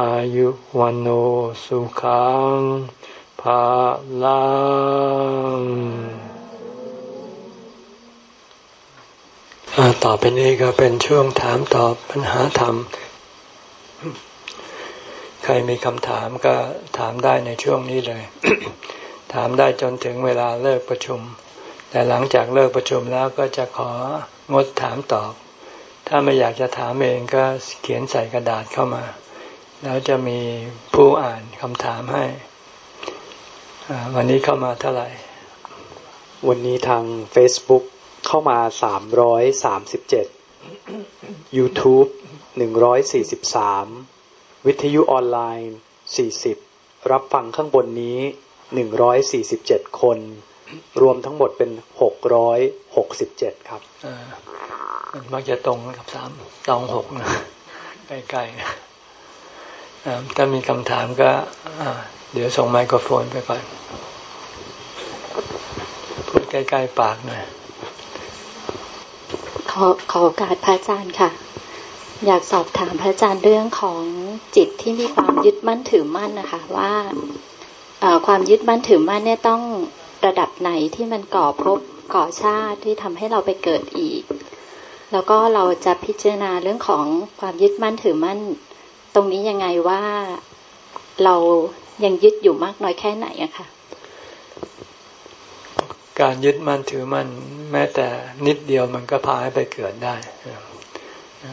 อายุวันโอสุขังภาลังต่อไปนี้ก็เป็นช่วงถามตอบปัญหาธรรม ใครมีคำถามก็ถามได้ในช่วงนี้เลย ถามได้จนถึงเวลาเลิกประชุม แต่หลังจากเลิกประชุมแล้วก็จะของดถามตอบ ถ้าไม่อยากจะถามเองก็เขียนใส่กระดาษเข้ามา แล้วจะมีผู้อ่านคำถามให้วันนี้เข้ามาเท่าไหร่ วันนี้ทาง Facebook เข้ามา 337 YouTube 143 วิทยุออนไลน์ 40 รับฟังข้างบนนี้ 147 คน รวมทั้งหมดเป็น 667 ครับมันมักจะตรงกับสามตองหกนะใกล้ๆ ถ้ามีคำถามก็เดี๋ยวส่งไมโครโฟนไปก่อน พูดใกล้ๆปากหน่อย ขอขอโอกาสพระอาจารย์ค่ะ อยากสอบถามพระอาจารย์เรื่องของจิตที่มีความยึดมั่นถือมั่นนะคะ ว่าความยึดมั่นถือมั่นเนี่ยต้องระดับไหนที่มันก่อภพก่อชาติที่ทำให้เราไปเกิดอีก แล้วก็เราจะพิจารณาเรื่องของความยึดมั่นถือมั่น ตรงนี้ยังไงว่าเรายังยึดอยู่มากน้อยแค่ไหนอะคะการยึดมั่นถือมั่นแม้แต่นิดเดียวมันก็พาให้ไปเกิดได้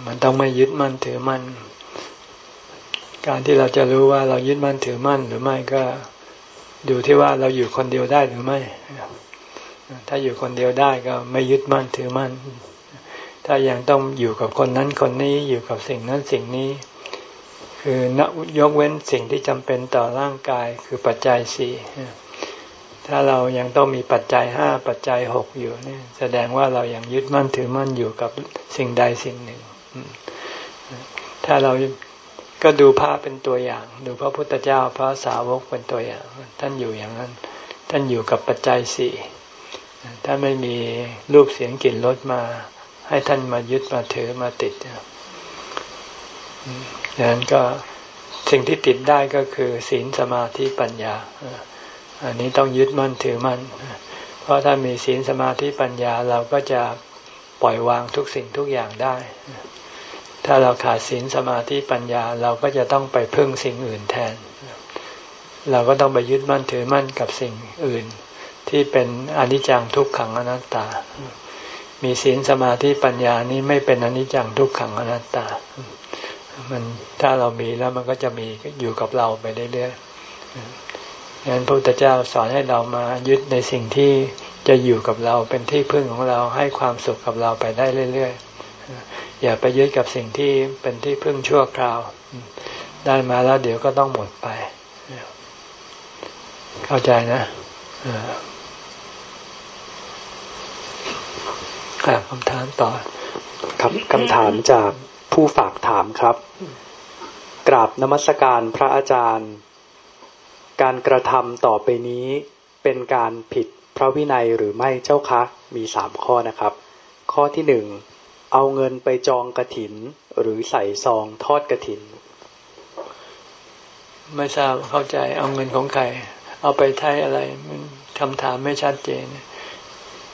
มันต้องไม่ยึดมั่นถือมั่น การที่เราจะรู้ว่าเรายึดมั่นถือมั่นหรือไม่ก็ดูที่ว่าเราอยู่คนเดียวได้หรือไม่ ถ้าอยู่คนเดียวได้ก็ไม่ยึดมั่นถือมั่น ถ้ายังต้องอยู่กับคนนั้นคนนี้อยู่กับสิ่งนั้นสิ่งนี้ คือนยกเว้นสิ่งที่จำเป็นต่อร่างกายคือปัจจัยสี่ถ้าเรายังต้องมีปัจจัยห้าปัจจัยหกอยู่นี่แสดงว่าเรายัางยึดมั่นถือมั่นอยู่กับสิ่งใดสิ่งหนึ่ง ถ้าเราก็ดูพระเป็นตัวอย่าง ดูพระพุทธเจ้าพระสาวกเป็นตัวอย่าง ท่านอยู่อย่างนั้น ท่านอยู่กับปัจจัยสี่ถ้าไม่มีรูปเสียงกลิ่นรสมา ให้ท่านมายึดมาถือมาติด นั้นก็สิ่งที่ติดได้ก็คือศีลสมาธิปัญญา อันนี้ต้องยึดมั่นถือมั่น เพราะถ้ามีศีลสมาธิปัญญาเราก็จะปล่อยวางทุกสิ่งทุกอย่างได้ ถ้าเราขาดศีลสมาธิปัญญาเราก็จะต้องไปพึ่งสิ่งอื่นแทน เราก็ต้องไปยึดมั่นถือมั่นกับสิ่งอื่น ที่เป็นอนิจจังทุกขังอนัตตา มีศีลสมาธิปัญญานี้ไม่เป็นอนิจจังทุกขังอนัตตา มันถ้าเรามีแล้วมันก็จะมีอยู่กับเราไปเรื่อยๆงั้นพระพุทธเจ้าสอนให้เรามายึดในสิ่งที่จะอยู่กับเราเป็นที่พึ่งของเราให้ความสุขกับเราไปได้เรื่อยๆ อย่าไปยึดกับสิ่งที่เป็นที่พึ่งชั่วคราว ได้มาแล้วเดี๋ยวก็ต้องหมดไป เข้าใจนะคคำถามต่อครับคำถามจาก ผู้ฝากถามครับ กราบนมัสการพระอาจารย์ การกระทำต่อไปนี้เป็นการผิดพระวินัยหรือไม่เจ้าคะ มีสามข้อนะครับ ข้อที่หนึ่งเอาเงินไปจองกระถิน หรือใส่ซองทอดกระถิน ไม่ทราบเข้าใจเอาเงินของใคร เอาไปใช้อะไรมันคำถามไม่ชัดเจน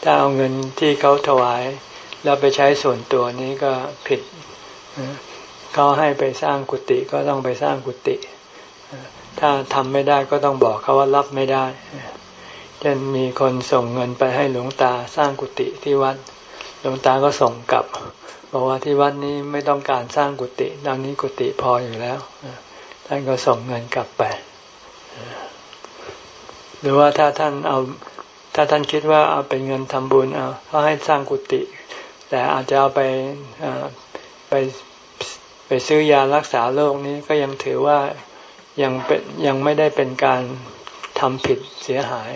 ถ้าเอาเงินที่เขาถวายแล้วไปใช้ส่วนตัวนี้ก็ผิด เขาให้ไปสร้างกุฏิก็ต้องไปสร้างกุฏิถ้าทำไม่ได้ก็ต้องบอกเขาว่ารับไม่ได้เช่นมีคนส่งเงินไปให้หลวงตาสร้างกุฏิที่วัด หลวงตาก็ส่งกลับ บอกว่าที่วัดนี้ไม่ต้องการสร้างกุฏิดังนี้กุฏิพออยู่แล้วท่านก็ส่งเงินกลับไปหรือว่าถ้าท่านเอาถ้าท่านคิดว่าเอาเป็นเงินทำบุญเอาเขาให้สร้างกุฏิแต่อาจจะเอาไป ไปไปซื้อยารักษาโรคนี้ก็ยังถือว่ายังเป็นยังไม่ได้เป็นการทำผิดเสียหาย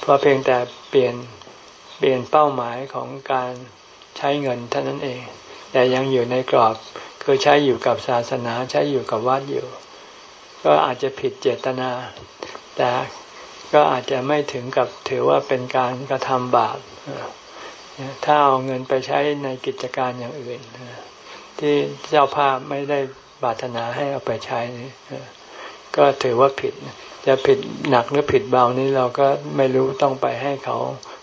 เพราะเพียงแต่เปลี่ยนเปลี่ยนเป้าหมายของการใช้เงินเท่านั้นเอง แต่ยังอยู่ในกรอบคือใช้อยู่กับศาสนาใช้อยู่กับวัดอยู่ ก็อาจจะผิดเจตนา แต่ก็อาจจะไม่ถึงกับถือว่าเป็นการกระทำบาปถ้าเอาเงินไปใช้ในกิจการอย่างอื่น ที่เจ้าภาพไม่ได้บาถนาให้เอาไปใช้นี่ก็ถือว่าผิด จะผิดหนักหรือผิดเบานี้เราก็ไม่รู้ต้องไปให้เขา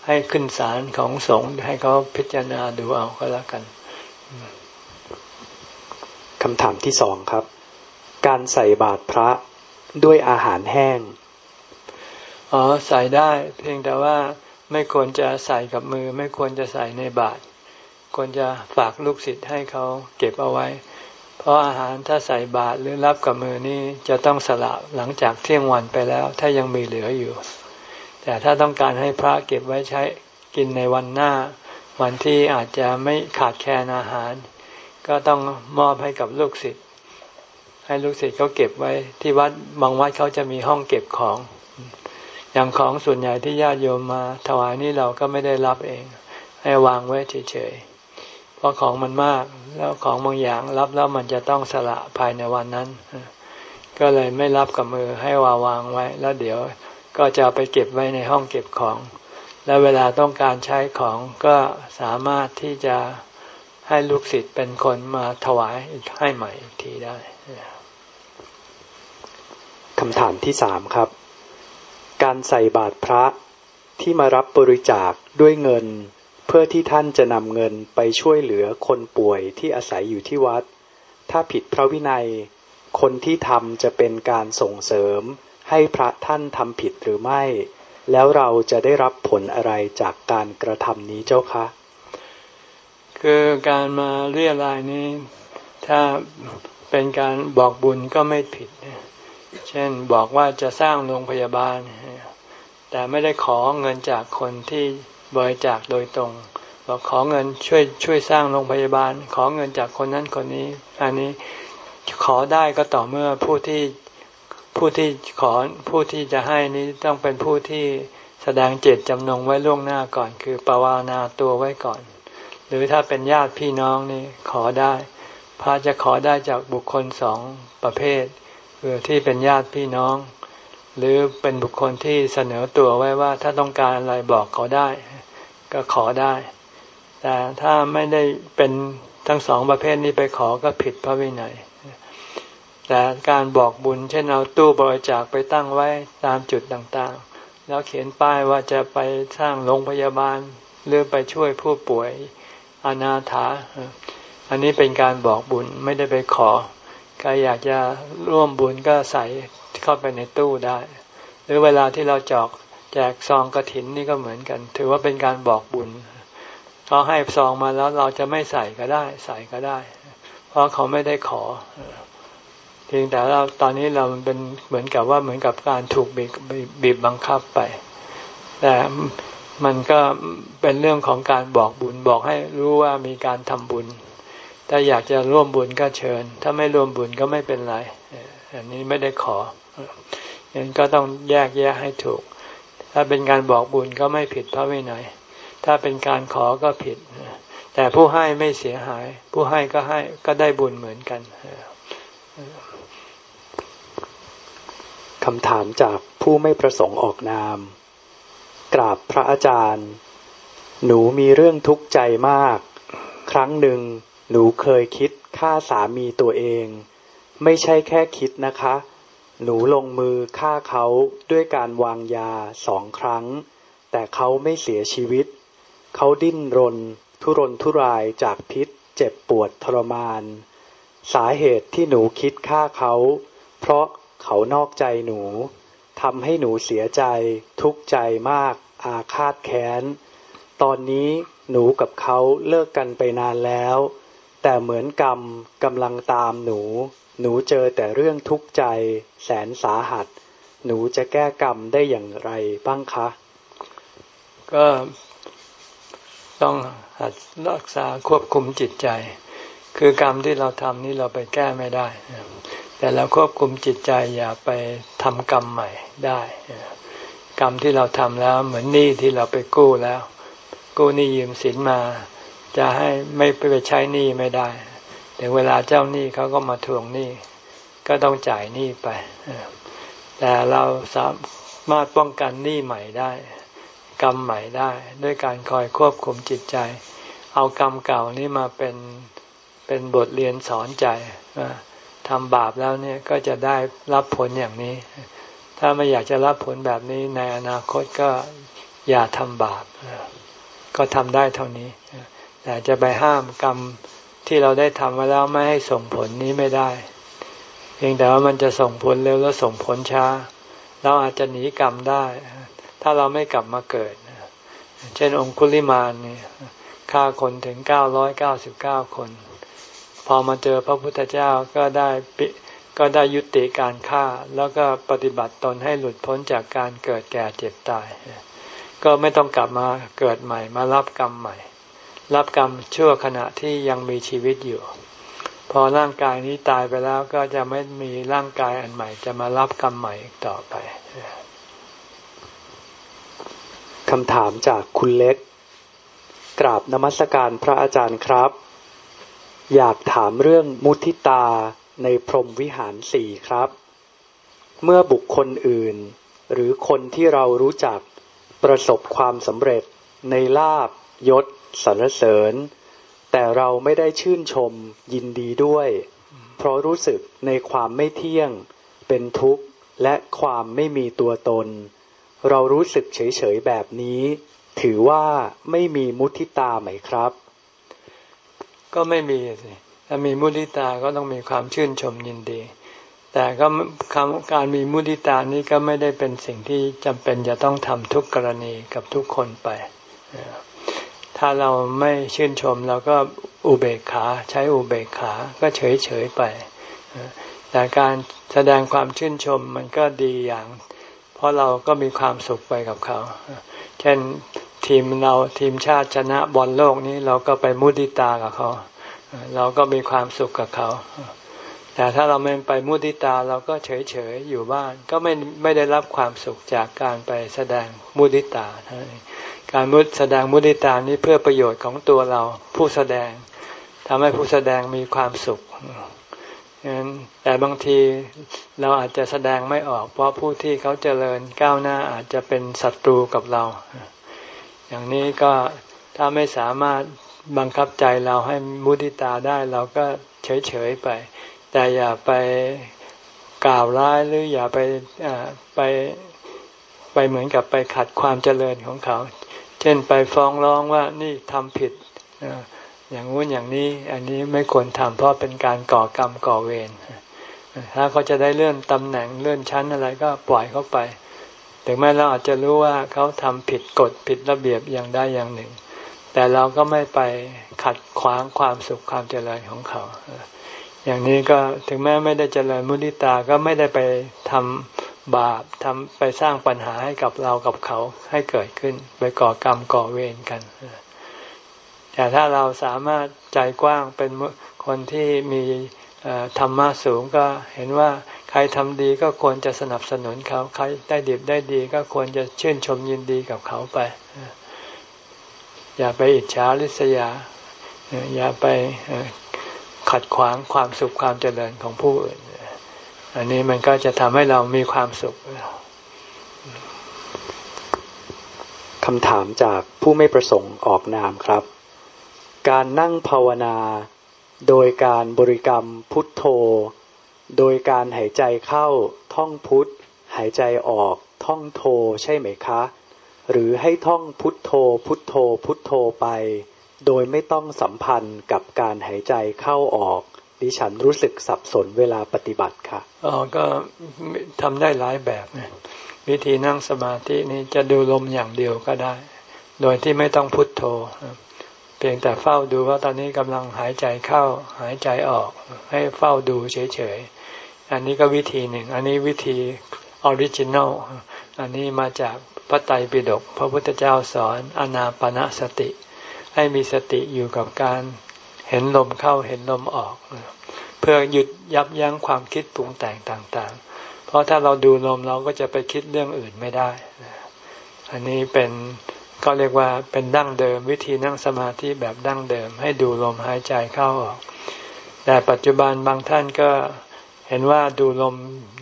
ให้ขึ้นศาลของสงฆ์ให้เขาพิจารณาดูเอาก็แล้วกันคำถามที่สองครับ การใส่บาตรพระด้วยอาหารแห้ง อ๋อใส่ได้ เพียงแต่ว่าไม่ควรจะใส่กับมือ ไม่ควรจะใส่ในบาตร ควรจะฝากลูกศิษย์ให้เขาเก็บเอาไว้ เพราะอาหารถ้าใส่บาตรหรือรับกับมือนี่จะต้องสละหลังจากเที่ยงวันไปแล้ว ถ้ายังมีเหลืออยู่ แต่ถ้าต้องการให้พระเก็บไว้ใช้กินในวันหน้า วันที่อาจจะไม่ขาดแคลนอาหาร ก็ต้องมอบให้กับลูกศิษย์ให้ลูกศิษย์เขาเก็บไว้ที่วัดบางวัดเขาจะมีห้องเก็บของ อย่างของส่วนใหญ่ที่ญาติโยมมาถวายนี่เราก็ไม่ได้รับเอง ให้วางไว้เฉยๆ เพราะของมันมาก แล้วของบางอย่างรับแล้วมันจะต้องสละภายในวันนั้น ก็เลยไม่รับกับมือให้วาวางไว้ แล้วเดี๋ยวก็จะไปเก็บไว้ในห้องเก็บของ แล้วเวลาต้องการใช้ของก็สามารถที่จะให้ลูกศิษย์เป็นคนมาถวายให้ใหม่อีกทีได้คำถามที่สามครับ การใส่บาตรพระที่มารับบริจาคด้วยเงิน พื่อที่ท่านจะนำเงินไปช่วยเหลือคนป่วยที่อาศัยอยู่ที่วัด ถ้าผิดพระวินัย คนที่ทำจะเป็นการส่งเสริม ให้พระท่านทำผิดหรือไม่ แล้วเราจะได้รับผลอะไรจากการกระทำนี้เจ้าคะ คือการมาเรียรายนี้ ถ้าเป็นการบอกบุญก็ไม่ผิด เช่นบอกว่าจะสร้างโรงพยาบาล แต่ไม่ได้ขอเงินจากคนที่ บริจาคโดยตรงบอกขอเงินช่วยช่วยสร้างโรงพยาบาล ขอเงินจากคนนั้นคนนี้ อันนี้ขอได้ก็ต่อเมื่อผู้ที่ผู้ที่ขอผู้ที่จะให้นี้ต้องเป็นผู้ที่แสดงเจตจำนงไว้ล่วงหน้าก่อน คือปวานาตัวไว้ก่อน หรือถ้าเป็นญาติพี่น้องนี่ขอได้ พระจะขอได้จากบุคคลสองประเภทคือที่เป็นญาติพี่น้อง หรือเป็นบุคคลที่เสนอตัวไว้ว่าถ้าต้องการอะไรบอกเขาได้ ก็ขอได้ แต่ถ้าไม่ได้เป็นทั้งสองประเภทนี้ไปขอก็ผิดพระวินัยแต่การบอกบุญเช่นเอาตู้บริจาคไปตั้งไว้ตามจุดต่างๆ แล้วเขียนป้ายว่าจะไปสร้างโรงพยาบาลหรือไปช่วยผู้ป่วยอนาถา อันนี้เป็นการบอกบุญไม่ได้ไปขอใครอยากจะร่วมบุญก็ใส่เข้าไปในตู้ได้ หรือเวลาที่เราจอก แจกซองกระถินนี่ก็เหมือนกัน ถือว่าเป็นการบอกบุญเขาให้ซองมาแล้วเราจะไม่ใส่ก็ได้ ใส่ก็ได้ เพราะเขาไม่ได้ขอเพียงแต่เราตอนนี้เราเป็นเหมือนกับว่าเหมือนกับการถูกบีบบีบบังคับไป แต่มันก็เป็นเรื่องของการบอกบุญบอกให้รู้ว่ามีการทำบุญ ถ้าอยากจะร่วมบุญก็เชิญ ถ้าไม่ร่วมบุญก็ไม่เป็นไร อันนี้ไม่ได้ขอยังก็ต้องแยกแยะให้ถูก ถ้าเป็นการบอกบุญก็ไม่ผิดพระวินัย ถ้าเป็นการขอก็ผิด แต่ผู้ให้ไม่เสียหาย ผู้ให้ก็ให้ก็ได้บุญเหมือนกันคำถามจากผู้ไม่ประสงค์ออกนาม กราบพระอาจารย์ หนูมีเรื่องทุกข์ใจมาก ครั้งหนึ่ง หนูเคยคิดฆ่าสามีตัวเอง ไม่ใช่แค่คิดนะคะ หนูลงมือฆ่าเขาด้วยการวางยาสองครั้ง แต่เขาไม่เสียชีวิต เขาดิ้นรน ทุรนทุรายจากพิษ เจ็บปวดทรมาน สาเหตุที่หนูคิดฆ่าเขา เพราะเขานอกใจหนูทำให้หนูเสียใจ ทุกข์ใจมาก อาฆาตแค้น ตอนนี้หนูกับเขาเลิกกันไปนานแล้ว แต่เหมือนกรรมกำลังตามหนู หนูเจอแต่เรื่องทุกข์ใจ แสนสาหัส หนูจะแก้กรรมได้อย่างไรบ้างคะ ก็ต้องหัดรักษาควบคุมจิตใจ คือกรรมที่เราทำนี่เราไปแก้ไม่ได้ แต่เราควบคุมจิตใจอย่าไปทำกรรมใหม่ได้ กรรมที่เราทำแล้วเหมือนหนี้ที่เราไปกู้แล้ว กู้หนี้ยืมสินมา จะให้ไม่ไปใช้หนี้ไม่ได้ แต่เวลาเจ้าหนี้เขาก็มาทวงหนี้ ก็ต้องจ่ายหนี้ไป แต่เราสามารถป้องกันหนี้ใหม่ได้ กรรมใหม่ได้ ด้วยการคอยควบคุมจิตใจ เอากรรมเก่านี้มาเป็นเป็นบทเรียนสอนใจทำบาปแล้วเนี่ยก็จะได้รับผลอย่างนี้ ถ้าไม่อยากจะรับผลแบบนี้ในอนาคตก็อย่าทำบาปก็ทำได้เท่านี้แต่จะไปห้ามกรรม ที่เราได้ทำมาแล้วไม่ให้ส่งผลนี้ไม่ได้ เพียงแต่ว่ามันจะส่งผลเร็วแล้วส่งผลช้า เราอาจจะหนีกรรมได้ ถ้าเราไม่กลับมาเกิด เช่นองคุลิมานนี่ฆ่าคนถึงเก้าร้อยเก้าสิบเก้าคน พอมาเจอพระพุทธเจ้าก็ได้ปิก็ได้ยุติการฆ่าแล้วก็ปฏิบัติตนให้หลุดพ้นจากการเกิดแก่เจ็บตาย ก็ไม่ต้องกลับมาเกิดใหม่มารับกรรมใหม่ รับกรรมชั่วขณะที่ยังมีชีวิตอยู่ พอร่างกายนี้ตายไปแล้วก็จะไม่มีร่างกายอันใหม่ จะมารับกรรมใหม่อีกต่อไปคำถามจากคุณเล็ก กราบนมัสการพระอาจารย์ครับ อยากถามเรื่องมุทิตาในพรหมวิหารสี่ครับ เมื่อบุคคลอื่น หรือคนที่เรารู้จักประสบความสำเร็จในลาบยศ สรรเสริญ แต่เราไม่ได้ชื่นชมยินดีด้วย เพราะรู้สึกในความไม่เที่ยง เป็นทุกข์และความไม่มีตัวตน เรารู้สึกเฉยๆแบบนี้ ถือว่าไม่มีมุทิตาไหมครับ ก็ไม่มีสิถ้ามีมุติตาก็ต้องมีความชื่นชมยินดี แต่ก็การมีมุติตานี้ก็ไม่ได้เป็นสิ่งที่จำเป็นจะต้องทำทุกกรณีกับทุกคนไป ถ้าเราไม่ชื่นชมเราก็อุเบกขาใช้อุเบกขาก็เฉยเฉยไป แต่การแสดงความชื่นชมมันก็ดีอย่าง เพราะเราก็มีความสุขไปกับเขา เช่นทีมเราทีมชาติชนะบอลโลกนี้เราก็ไปมุติตากับเขา เราก็มีความสุขกับเขา แต่ถ้าเราไม่ไปมุติตาเราก็เฉยเฉยอยู่บ้าน ก็ไม่ไม่ได้รับความสุขจากการไปแสดงมุติตา การมุดแสดงมุติตานี้เพื่อประโยชน์ของตัวเราผู้แสดงทำให้ผู้แสดงมีความสุขงั้นแต่บางทีเราอาจจะแสดงไม่ออก เพราะผู้ที่เขาเจริญก้าวหน้าอาจจะเป็นศัตรูกับเรา อย่างนี้ก็ถ้าไม่สามารถบังคับใจเราให้มุติตาได้เราก็เฉยๆไป แต่อย่าไปกล่าวร้ายหรืออย่าไปไปไปเหมือนกับไปขัดความเจริญของเขา เช่นไปฟ้องร้องว่านี่ทำผิดอย่างงู้นอย่างนี้ อันนี้ไม่ควรทำเพราะเป็นการก่อกรรมก่อเวรถ้าเขาจะได้เลื่อนตำแหน่งเลื่อนชั้นอะไรก็ปล่อยเขาไป ถึงแม้เราอาจจะรู้ว่าเขาทำผิดกฎผิดระเบียบอย่างใดอย่างหนึ่ง แต่เราก็ไม่ไปขัดขวางความสุขความเจริญของเขา อย่างนี้ก็ถึงแม้ไม่ได้เจริญมุนิตาก็ไม่ได้ไปทำ บาปทำไปสร้างปัญหาให้กับเรากับเขาให้เกิดขึ้น ไปก่อกรรมก่อเวรกัน แต่ถ้าเราสามารถใจกว้างเป็นคนที่มีธรรมะสูงก็เห็นว่าใครทำดีก็ควรจะสนับสนุนเขา ใครได้ดีได้ดีก็ควรจะชื่นชมยินดีกับเขาไป อย่าไปอิจฉาริษยา อย่าไปขัดขวางความสุขความเจริญของผู้อื่น อันนี้มันก็จะทำให้เรามีความสุขคำถามจากผู้ไม่ประสงค์ออกนามครับ การนั่งภาวนา โดยการบริกรรมพุทโธ โดยการหายใจเข้าท่องพุทหายใจออกท่องโธใช่ไหมคะ หรือให้ท่องพุทโธ พุทโธ พุทโธไป โดยไม่ต้องสัมพันธ์กับการหายใจเข้าออก ดิฉันรู้สึกสับสนเวลาปฏิบัติค่ะอ๋อก็ทำได้หลายแบบนะวิธีนั่งสมาธินี้จะดูลมอย่างเดียวก็ได้ โดยที่ไม่ต้องพุทโธ เพียงแต่เฝ้าดูว่าตอนนี้กำลังหายใจเข้าหายใจออก ให้เฝ้าดูเฉยๆ อันนี้ก็วิธีหนึ่ง อันนี้วิธี original อันนี้มาจากพระไตรปิฎกพระพุทธเจ้าสอนอานาปานสติ ให้มีสติอยู่กับการ เห็นลมเข้าเห็นลมออก เพื่อหยุดยับยั้งความคิดปรุงแต่งต่างๆ เพราะถ้าเราดูลมเราก็จะไปคิดเรื่องอื่นไม่ได้ อันนี้เป็นก็เรียกว่าเป็นดั้งเดิมวิธีนั่งสมาธิแบบดั้งเดิม ให้ดูลมหายใจเข้าออก แต่ปัจจุบันบางท่านก็เห็นว่าดูลม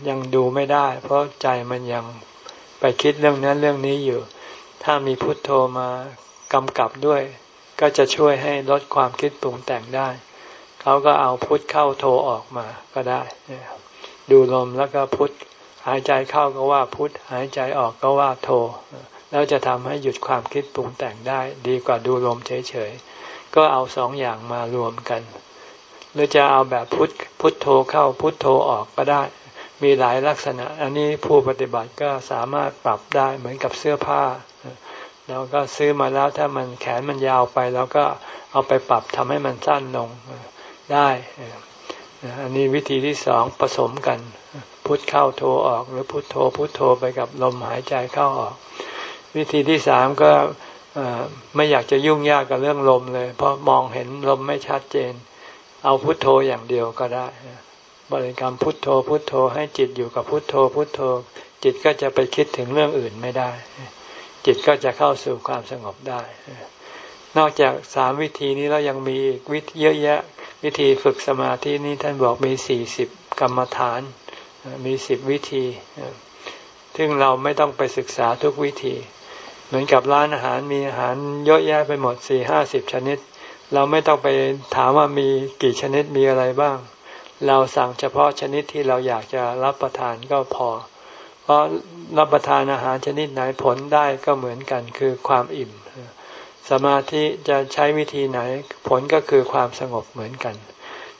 ยังดูไม่ได้ เพราะใจมันยังไปคิดเรื่องนั้นเรื่องนี้อยู่ ถ้ามีพุทโธมากำกับด้วย ก็จะช่วยให้ลดความคิดปรุงแต่งได้ เขาก็เอาพุทธเข้าโธออกมาก็ได้ดูลมแล้วก็พุทธหายใจเข้าก็ว่าพุทธหายใจออกก็ว่าโทแล้วจะทำให้หยุดความคิดปรุงแต่งได้ ดีกว่าดูลมเฉยๆ ก็เอาสองอย่างมารวมกัน หรือจะเอาแบบพุทพุทโธเข้าพุทโธออกก็ได้ มีหลายลักษณะ อันนี้ผู้ปฏิบัติก็สามารถปรับได้เหมือนกับเสื้อผ้า เราก็ซื้อมาแล้วถ้ามันแขนมันยาวไปเราก็เอาไปปรับทำให้มันสั้นลงได้อันนี้วิธีที่สองผสมกัน พุทเข้าโทออก หรือพุทโทพุทโทไปกับลมหายใจเข้าออก วิธีที่สามก็ไม่อยากจะยุ่งยากกับเรื่องลมเลย เพราะมองเห็นลมไม่ชัดเจน เอาพุทโธอย่างเดียวก็ได้ บริกรรมพุทโธพุทโธให้จิตอยู่กับพุทโธพุทโธ จิตก็จะไปคิดถึงเรื่องอื่นไม่ได้ จิตก็จะเข้าสู่ความสงบได้ นอกจากสามวิธีนี้แล้วยังมีวิธีเยอะแยะ วิธีฝึกสมาธินี้ท่านบอกมีสี่สิบกรรมฐาน มีสิบวิธี ซึ่งเราไม่ต้องไปศึกษาทุกวิธี เหมือนกับร้านอาหารมีอาหารเยอะแยะไปหมดสี่ห้าสิบชนิด เราไม่ต้องไปถามว่ามีกี่ชนิดมีอะไรบ้าง เราสั่งเฉพาะชนิดที่เราอยากจะรับประทานก็พอ เพราะ รับประทานอาหารชนิดไหนผลได้ก็เหมือนกันคือความอิ่ม สมาธิจะใช้วิธีไหนผลก็คือความสงบเหมือนกัน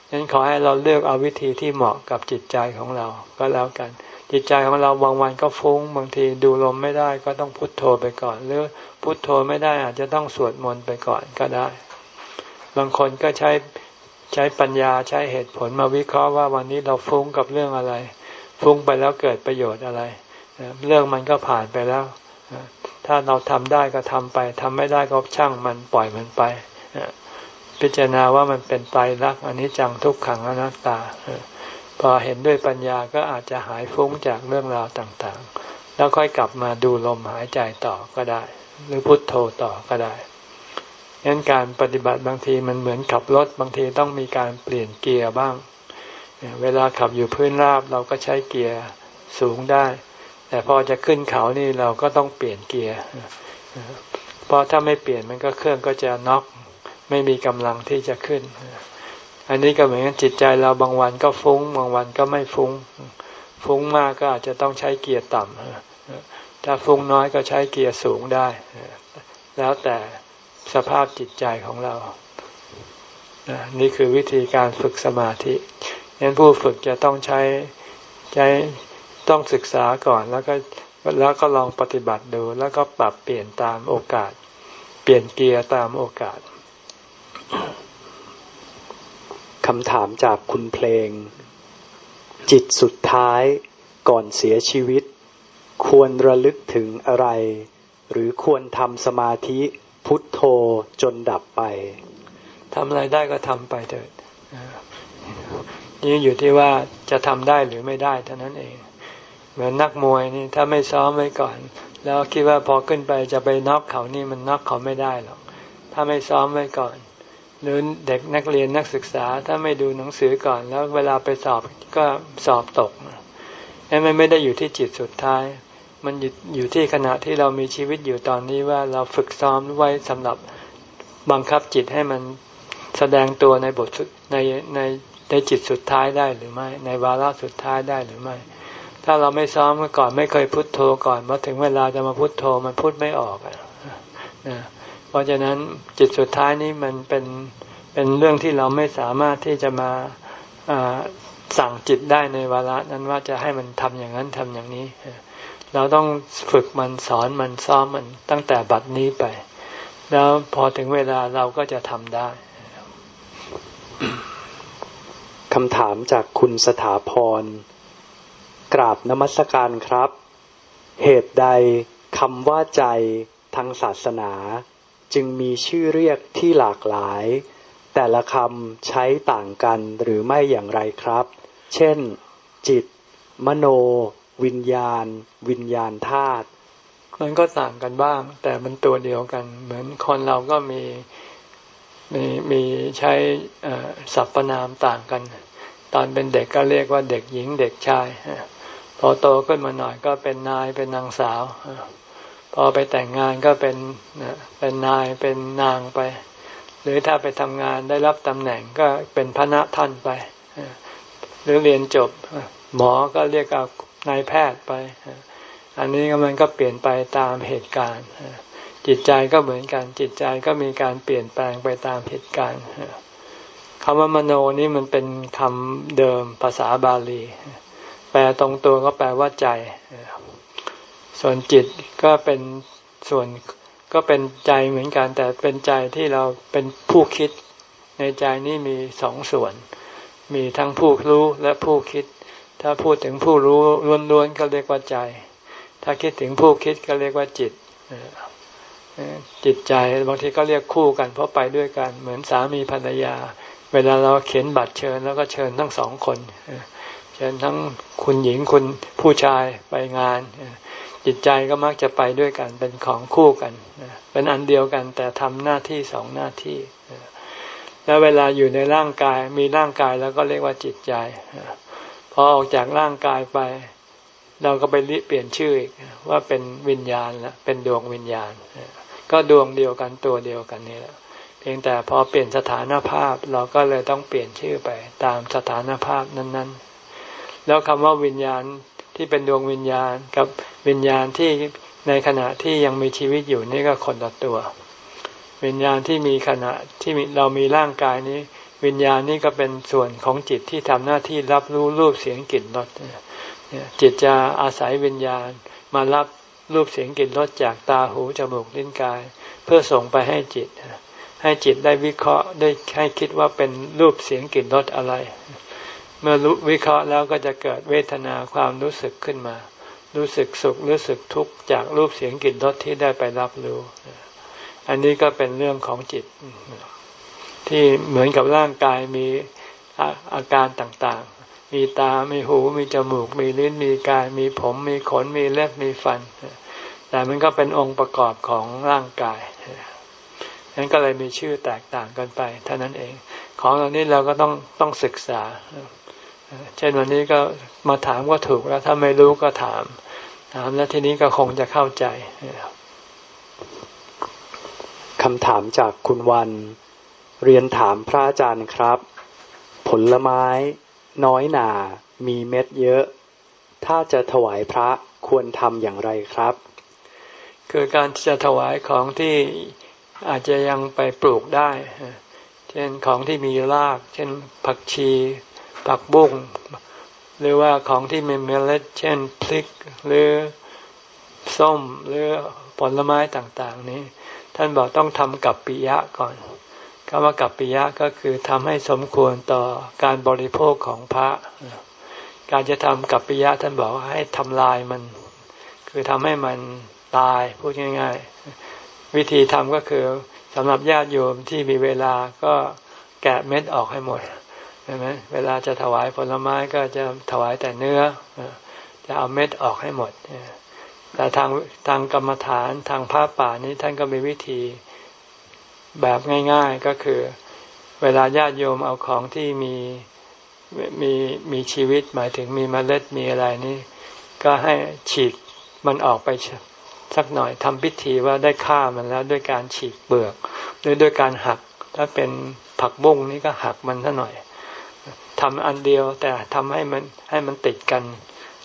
ฉะนั้นขอให้เราเลือกเอาวิธีที่เหมาะกับจิตใจของเราก็แล้วกัน จิตใจของเราบางวันก็ฟุง้ง บางทีดูลมไม่ได้ก็ต้องพุโทโธไปก่อน หรือพุโทโธไม่ได้อาจจะต้องสวดมนต์ไปก่อนก็ได้ บางคนก็ใช้ใช้ปัญญาใช้เหตุผลมาวิเคราะห์ว่าวันนี้เราฟุ้งกับเรื่องอะไร ฟุ้งไปแล้วเกิดประโยชน์อะไร เรื่องมันก็ผ่านไปแล้ว ถ้าเราทำได้ก็ทำไปทำไม่ได้ก็ช่างมันปล่อยมันไป พิจารณาว่ามันเป็นไตรลักษณ์อันนี้จังทุกขังอนัตตา พอเห็นด้วยปัญญาก็อาจจะหายฟุ้งจากเรื่องราวต่างๆ แล้วค่อยกลับมาดูลมหายใจต่อก็ได้ หรือพุทโธต่อก็ได้งั้นการปฏิบัติบางทีมันเหมือนขับรถบางทีต้องมีการเปลี่ยนเกียร์บ้าง เวลาขับอยู่พื้นราบเราก็ใช้เกียร์สูงได้ แต่พอจะขึ้นเขานี่เราก็ต้องเปลี่ยนเกียร์เพราะถ้าไม่เปลี่ยนมันก็เครื่องก็จะน็อกไม่มีกำลังที่จะขึ้น อันนี้ก็เหมือนกันจิตใจเราบางวันก็ฟุง้ง บางวันก็ไม่ฟุง้ง ฟุ้งมากก็อาจจะต้องใช้เกียร์ต่ำถ้าฟุ้งน้อยก็ใช้เกียร์สูงได้ แล้วแต่สภาพจิตใจของเรา นี่คือวิธีการฝึกสมาธิงั้นผู้ฝึกจะต้องใช้ใช้ ต้องศึกษาก่อนแล้วก็แล้วก็ลองปฏิบัติดู แล้วก็ปรับเปลี่ยนตามโอกาส เปลี่ยนเกียร์ตามโอกาสคำถามจากคุณเพลง จิตสุดท้ายก่อนเสียชีวิต ควรระลึกถึงอะไร หรือควรทำสมาธิพุทโธจนดับไปทำอะไรได้ก็ทำไปเถิดนี่อยู่ที่ว่าจะทำได้หรือไม่ได้เท่านั้นเอง เหมือนนักมวยนี่ถ้าไม่ซ้อมไว้ก่อน แล้วคิดว่าพอขึ้นไปจะไปน็อกเขานี่มันน็อกเขาไม่ได้หรอก ถ้าไม่ซ้อมไว้ก่อน หรือเด็กนักเรียนนักศึกษาถ้าไม่ดูหนังสือก่อน แล้วเวลาไปสอบก็สอบตกนั่นไม่ได้อยู่ที่จิตสุดท้าย มันอยู่ที่ขณะที่เรามีชีวิตอยู่ตอนนี้ว่าเราฝึกซ้อมไว้สำหรับบังคับจิตให้มันแสดงตัวในบทในในในจิตสุดท้ายได้หรือไม่ ในวาระสุดท้ายได้หรือไม่ ถ้าเราไม่ซ้อมมาก่อนไม่เคยพุโทโธก่อนมาถึงเวลาจะมาพุโทโธมันพุทไม่ออกนะเพราะฉะนั้นจิตสุดท้ายนี้มันเป็นเป็นเรื่องที่เราไม่สามารถที่จะมาสั่งจิตได้ในวาระนั้นว่าจะให้มันทำอย่างนั้นทำอย่างนี้ เราต้องฝึกมันสอนมันซ้อมมันตั้งแต่บัดนี้ไป แล้วพอถึงเวลาเราก็จะทำได้คำถามจากคุณสถาพร กราบนมัสการครับ เหตุใดคำว่าใจทางศาสนา จึงมีชื่อเรียกที่หลากหลาย แต่ละคำใช้ต่างกันหรือไม่อย่างไรครับ เช่น จิต มโน วิญญาณ วิญญาณธาตุมันก็ต่างกันบ้าง แต่มันตัวเดียวกัน เหมือนคนเราก็มีมีมีใช้สรรพนามต่างกัน ตอนเป็นเด็กก็เรียกว่าเด็กหญิงเด็กชาย พอโตขึ้นมาหน่อยก็เป็นนายเป็นนางสาว พอไปแต่งงานก็เป็นเป็นนายเป็นนางไป หรือถ้าไปทำงานได้รับตำแหน่งก็เป็นพระณท่านไป หรือเรียนจบหมอก็เรียกเอานายแพทย์ไป อันนี้มันก็เปลี่ยนไปตามเหตุการณ์จิตใจก็เหมือนกันจิตใจก็มีการเปลี่ยนแปลงไปตามเหตุการณ์คำว่ามโนนี่มันเป็นคำเดิมภาษาบาลี แปลตรงตัวก็แปลว่าใจ ส่วนจิตก็เป็นส่วนก็เป็นใจเหมือนกัน แต่เป็นใจที่เราเป็นผู้คิด ในใจนี่มีสองส่วน มีทั้งผู้รู้และผู้คิด ถ้าพูดถึงผู้รู้ล้วนๆก็เรียกว่าใจ ถ้าคิดถึงผู้คิดก็เรียกว่าจิตจิตใจบางทีก็เรียกคู่กันเพราะไปด้วยกัน เหมือนสามีภรรยา เวลาเราเขียนบัตรเชิญ แล้วก็เชิญทั้งสองคนเชิญทั้งคุณหญิงคุณผู้ชายไปงาน จิตใจก็มักจะไปด้วยกันเป็นของคู่กันเป็นอันเดียวกันแต่ทำหน้าที่สองหน้าที่ แล้วเวลาอยู่ในร่างกายมีร่างกายแล้วก็เรียกว่าจิตใจพอออกจากร่างกายไป เราก็ไปเปลี่ยนชื่ออีกว่าเป็นวิญญาณละเป็นดวงวิญญาณ ก็ดวงเดียวกันตัวเดียวกันนี่แหละเพียงแต่พอเปลี่ยนสถานภาพเราก็เลยต้องเปลี่ยนชื่อไปตามสถานภาพนั้น ๆ แล้วคำว่าวิญญาณที่เป็นดวงวิญญาณกับวิญญาณที่ในขณะที่ยังมีชีวิตอยู่นี่ก็คนละตัว วิญญาณที่มีขณะที่เรามีร่างกายนี้ วิญญาณนี่ก็เป็นส่วนของจิตที่ทำหน้าที่รับรู้รูปเสียงกลิ่นรสจิตจะอาศัยวิญญาณมารับรูปเสียงกลิ่นรสจากตาหูจมูกลิ้นกาย เพื่อส่งไปให้จิต ให้จิตได้วิเคราะห์ได้ให้คิดว่าเป็นรูปเสียงกลิ่นรสอะไร เมื่อรู้วิเคราะห์แล้วก็จะเกิดเวทนาความรู้สึกขึ้นมา รู้สึกสุขรู้สึกทุกข์จากรูปเสียงกลิ่นรสที่ได้ไปรับรู้ อันนี้ก็เป็นเรื่องของจิต ที่เหมือนกับร่างกายมีอาการต่างๆ มีตา มีหู มีจมูก มีลิ้น มีกาย มีผม มีขน มีเล็บ มีฟัน แต่มันก็เป็นองค์ประกอบของร่างกาย นั้นก็เลยมีชื่อแตกต่างกันไปเท่านั้นเอง ของเหล่านี้เราก็ต้องต้องศึกษา เช่นวันนี้ก็มาถามก็ถูกแล้ว ถ้าไม่รู้ก็ถาม ถามแล้วทีนี้ก็คงจะเข้าใจคำถามจากคุณวัน เรียนถามพระอาจารย์ครับ ผลไม้ น้อยหนา มีเม็ดเยอะ ถ้าจะถวายพระควรทำอย่างไรครับ คือการจะถวายของที่ อาจจะยังไปปลูกได้ เช่นของที่มีราก เช่นผักชี ผักบุ้ง หรือว่าของที่มีเมล็ด เช่นพริก หรือส้ม หรือผลไม้ต่างๆ นี้ ท่านบอกต้องทำกับปิยะก่อนคำว่ากัปปิยะก็คือทำให้สมควรต่อการบริโภคของพระ การจะทำกัปปิยะท่านบอกให้ทำลายมัน คือทำให้มันตายพูดง่าย ๆ วิธีทำก็คือสำหรับญาติโยมที่มีเวลาก็แกะเม็ดออกให้หมดใช่ไหมเวลาจะถวายผลไม้ก็จะถวายแต่เนื้อ จะเอาเม็ดออกให้หมด แต่ทางทางกรรมฐานทางพระป่านี้ท่านก็มีวิธีแบบง่าย ๆก็คือ เวลาญาติโยมเอาของที่มีมีมีชีวิตหมายถึงมีเมล็ดมีอะไรนี่ก็ให้ฉีกมันออกไป สักหน่อยทำพิธีว่าได้ฆ่ามันแล้วด้วยการฉีกเปลือกหรือด้วยการหัก ถ้าเป็นผักบุ้งนี่ก็หักมันซะหน่อยทำอันเดียวแต่ทำให้มันให้มันติดกัน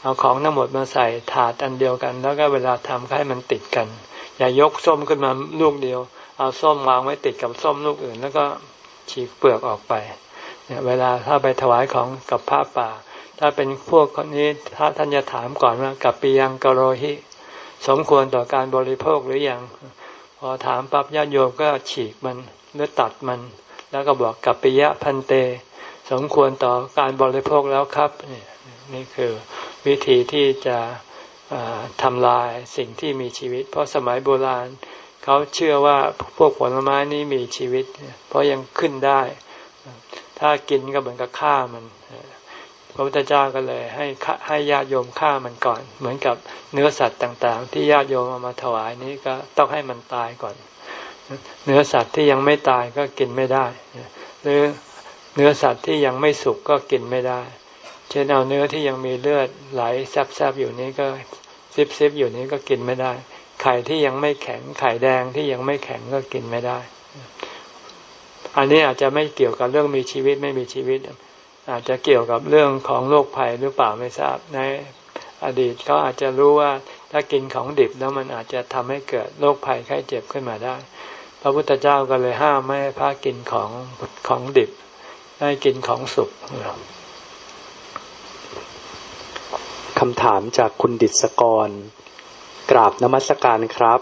เอาของทั้งหมดมาใส่ถาดอันเดียวกัน แล้วก็เวลาทำให้มันติดกัน อย่ายกส้มขึ้นมาลูกเดียว เอาส้มวางไว้ติดกับส้มลูกอื่น แล้วก็ฉีกเปลือกออกไปเนี่ยเวลาถ้าไปถวายของกับพระป่า ถ้าเป็นพวกคนนี้ถ้าท่านจะถามก่อนว่ากับปียังกโรหิ สมควรต่อการบริโภคหรือยังพอถามปั๊บญาติโยมก็ฉีกมันหรือตัดมัน แล้วก็บอกกับปิยะพันเต สมควรต่อการบริโภคแล้วครับนี่นี่คือวิธีที่จะทำลายสิ่งที่มีชีวิต เพราะสมัยโบราณเขาเชื่อว่าพวกผลไม้นี้มีชีวิต เพราะยังขึ้นได้ ถ้ากินก็เหมือนกับฆ่ามัน พระพุทธเจ้าก็เลยให้ให้ญาติโยมฆ่ามันก่อน เหมือนกับเนื้อสัตว์ต่างๆ ที่ญาติโยมเอามาถวายนี้ก็ต้องให้มันตายก่อน เนื้อสัตว์ที่ยังไม่ตายก็กินไม่ได้ หรือเนื้อสัตว์ที่ยังไม่สุกก็กินไม่ได้ เช่นเอาเนื้อที่ยังมีเลือดไหลแซบๆอยู่นี้ก็ซิบๆอยู่นี้ก็กินไม่ได้ ไข่ที่ยังไม่แข็งไข่แดงที่ยังไม่แข็งก็กินไม่ได้ อันนี้อาจจะไม่เกี่ยวกับเรื่องมีชีวิตไม่มีชีวิต อาจจะเกี่ยวกับเรื่องของโรคภัยหรือเปล่าไม่ทราบในอดีตเขาอาจจะรู้ว่าถ้ากินของดิบแล้วมันอาจจะทำให้เกิดโรคภัยไข้เจ็บขึ้นมาได้ พระพุทธเจ้าก็เลยห้ามไม่ให้พระกินของของดิบ ให้กินของสุกคำถามจากคุณดิศกร กราบนมัสการครับ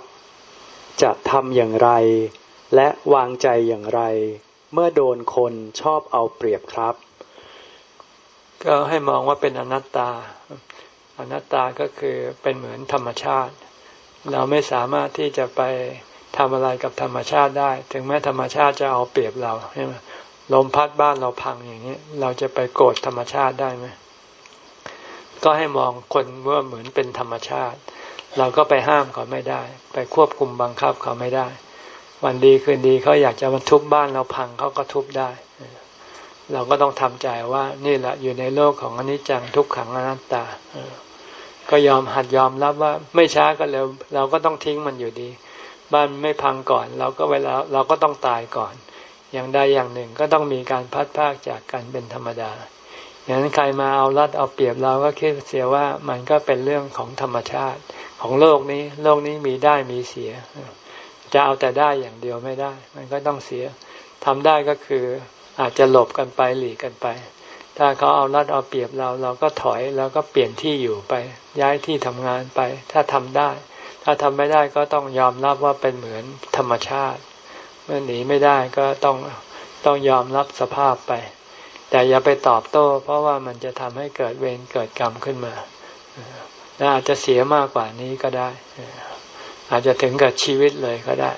จะทำอย่างไร และวางใจอย่างไร เมื่อโดนคนชอบเอาเปรียบครับ ก็ให้มองว่าเป็นอนัตตา อนัตตาก็คือเป็นเหมือนธรรมชาติ เราไม่สามารถที่จะไปทำอะไรกับธรรมชาติได้ ถึงแม้ธรรมชาติจะเอาเปรียบเราใช่ไหมลมพัดบ้านเราพังอย่างนี้ เราจะไปโกรธธรรมชาติได้ไหมก็ให้มองคนว่าเหมือนเป็นธรรมชาติ เราก็ไปห้ามเขาไม่ได้ ไปควบคุมบังคับเขาไม่ได้ วันดีคืนดีเขาอยากจะมาทุบบ้านเราพังเขาก็ทุบได้ เราก็ต้องทำใจว่านี่แหละอยู่ในโลกของอนิจจังทุกขังอนัตตา ก็ยอมหัดยอมรับว่าไม่ช้าก็เร็วเราก็ต้องทิ้งมันอยู่ดี บ้านไม่พังก่อน เราก็เวลาเราก็ต้องตายก่อน อย่างใดอย่างหนึ่งก็ต้องมีการพัดพากจากกันเป็นธรรมดาอย่างนั้นใครมาเอารัดเอาเปรียบเราก็คิดเสียว่ามันก็เป็นเรื่องของธรรมชาติของโลกนี้ โลกนี้มีได้มีเสีย จะเอาแต่ได้อย่างเดียวไม่ได้ มันก็ต้องเสียทำได้ก็คือ อาจจะหลบกันไปหลีกกันไป ถ้าเขาเอารัดเอาเปรียบเราเราก็ถอยแล้วก็เปลี่ยนที่อยู่ไป ย้ายที่ทำงานไป ถ้าทำได้ ถ้าทำไม่ได้ก็ต้องยอมรับว่าเป็นเหมือนธรรมชาติ เมื่อหนีไม่ได้ก็ต้องต้องยอมรับสภาพไป แต่อย่าไปตอบโต้ เพราะว่ามันจะทำให้เกิดเวรเกิดกรรมขึ้นมาและอาจจะเสียมากกว่านี้ก็ได้ อาจจะถึงกับชีวิตเลยก็ได้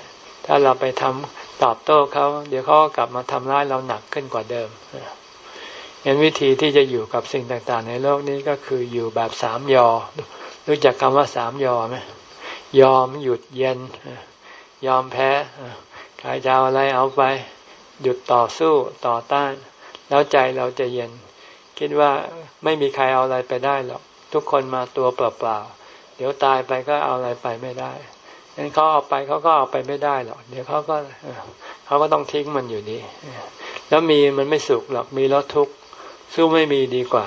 ถ้าเราไปทำ ตอบโต้เขาเดี๋ยวเขากลับมาทำร้ายเราหนักขึ้นกว่าเดิมเห็นวิธีที่จะอยู่กับสิ่งต่างๆ ในโลกนี้ก็คืออยู่แบบสามยอ รู้จักคำว่าสามยอไหมยอมหยุดเย็น ยอมแพ้ใครจะเอาอะไรเอาไป หยุดต่อสู้ต่อต้าน แล้วใจเราจะเย็น คิดว่าไม่มีใครเอาอะไรไปได้หรอก ทุกคนมาตัวเปล่าๆเดี๋ยวตายไปก็เอาอะไรไปไม่ได้ งั้นเขาเอาไปเขาก็เอาไปไม่ได้หรอกเดี๋ยวเขาก็เขาก็ต้องทิ้งมันอยู่ดีแล้วมีมันไม่สุขหรอกมีแล้วทุกข์สู้ไม่มีดีกว่า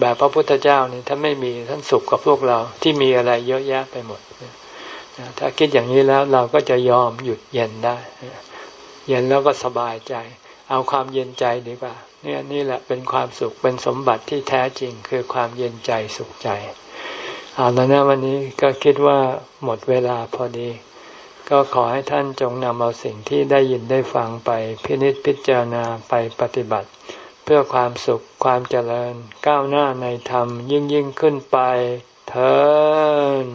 แบบพระพุทธเจ้านี่ถ้านไม่มีท่านสุขกับพวกเราที่มีอะไรเยอะแยะไปหมดถ้าคิดอย่างนี้แล้วเราก็จะยอมหยุดเย็นได้เย็นแล้วก็สบายใจ เอาความเย็นใจดีกว่า เนี่ยนี่แหละเป็นความสุขเป็นสมบัติที่แท้จริงคือความเย็นใจสุขใจ เอาแล้วนะวันนี้ก็คิดว่าหมดเวลาพอดี ก็ขอให้ท่านจงนำเอาสิ่งที่ได้ยินได้ฟังไปพินิจพิจารณาไปปฏิบัติ เพื่อความสุขความเจริญก้าวหน้าในธรรมยิ่งยิ่งขึ้นไปเถิด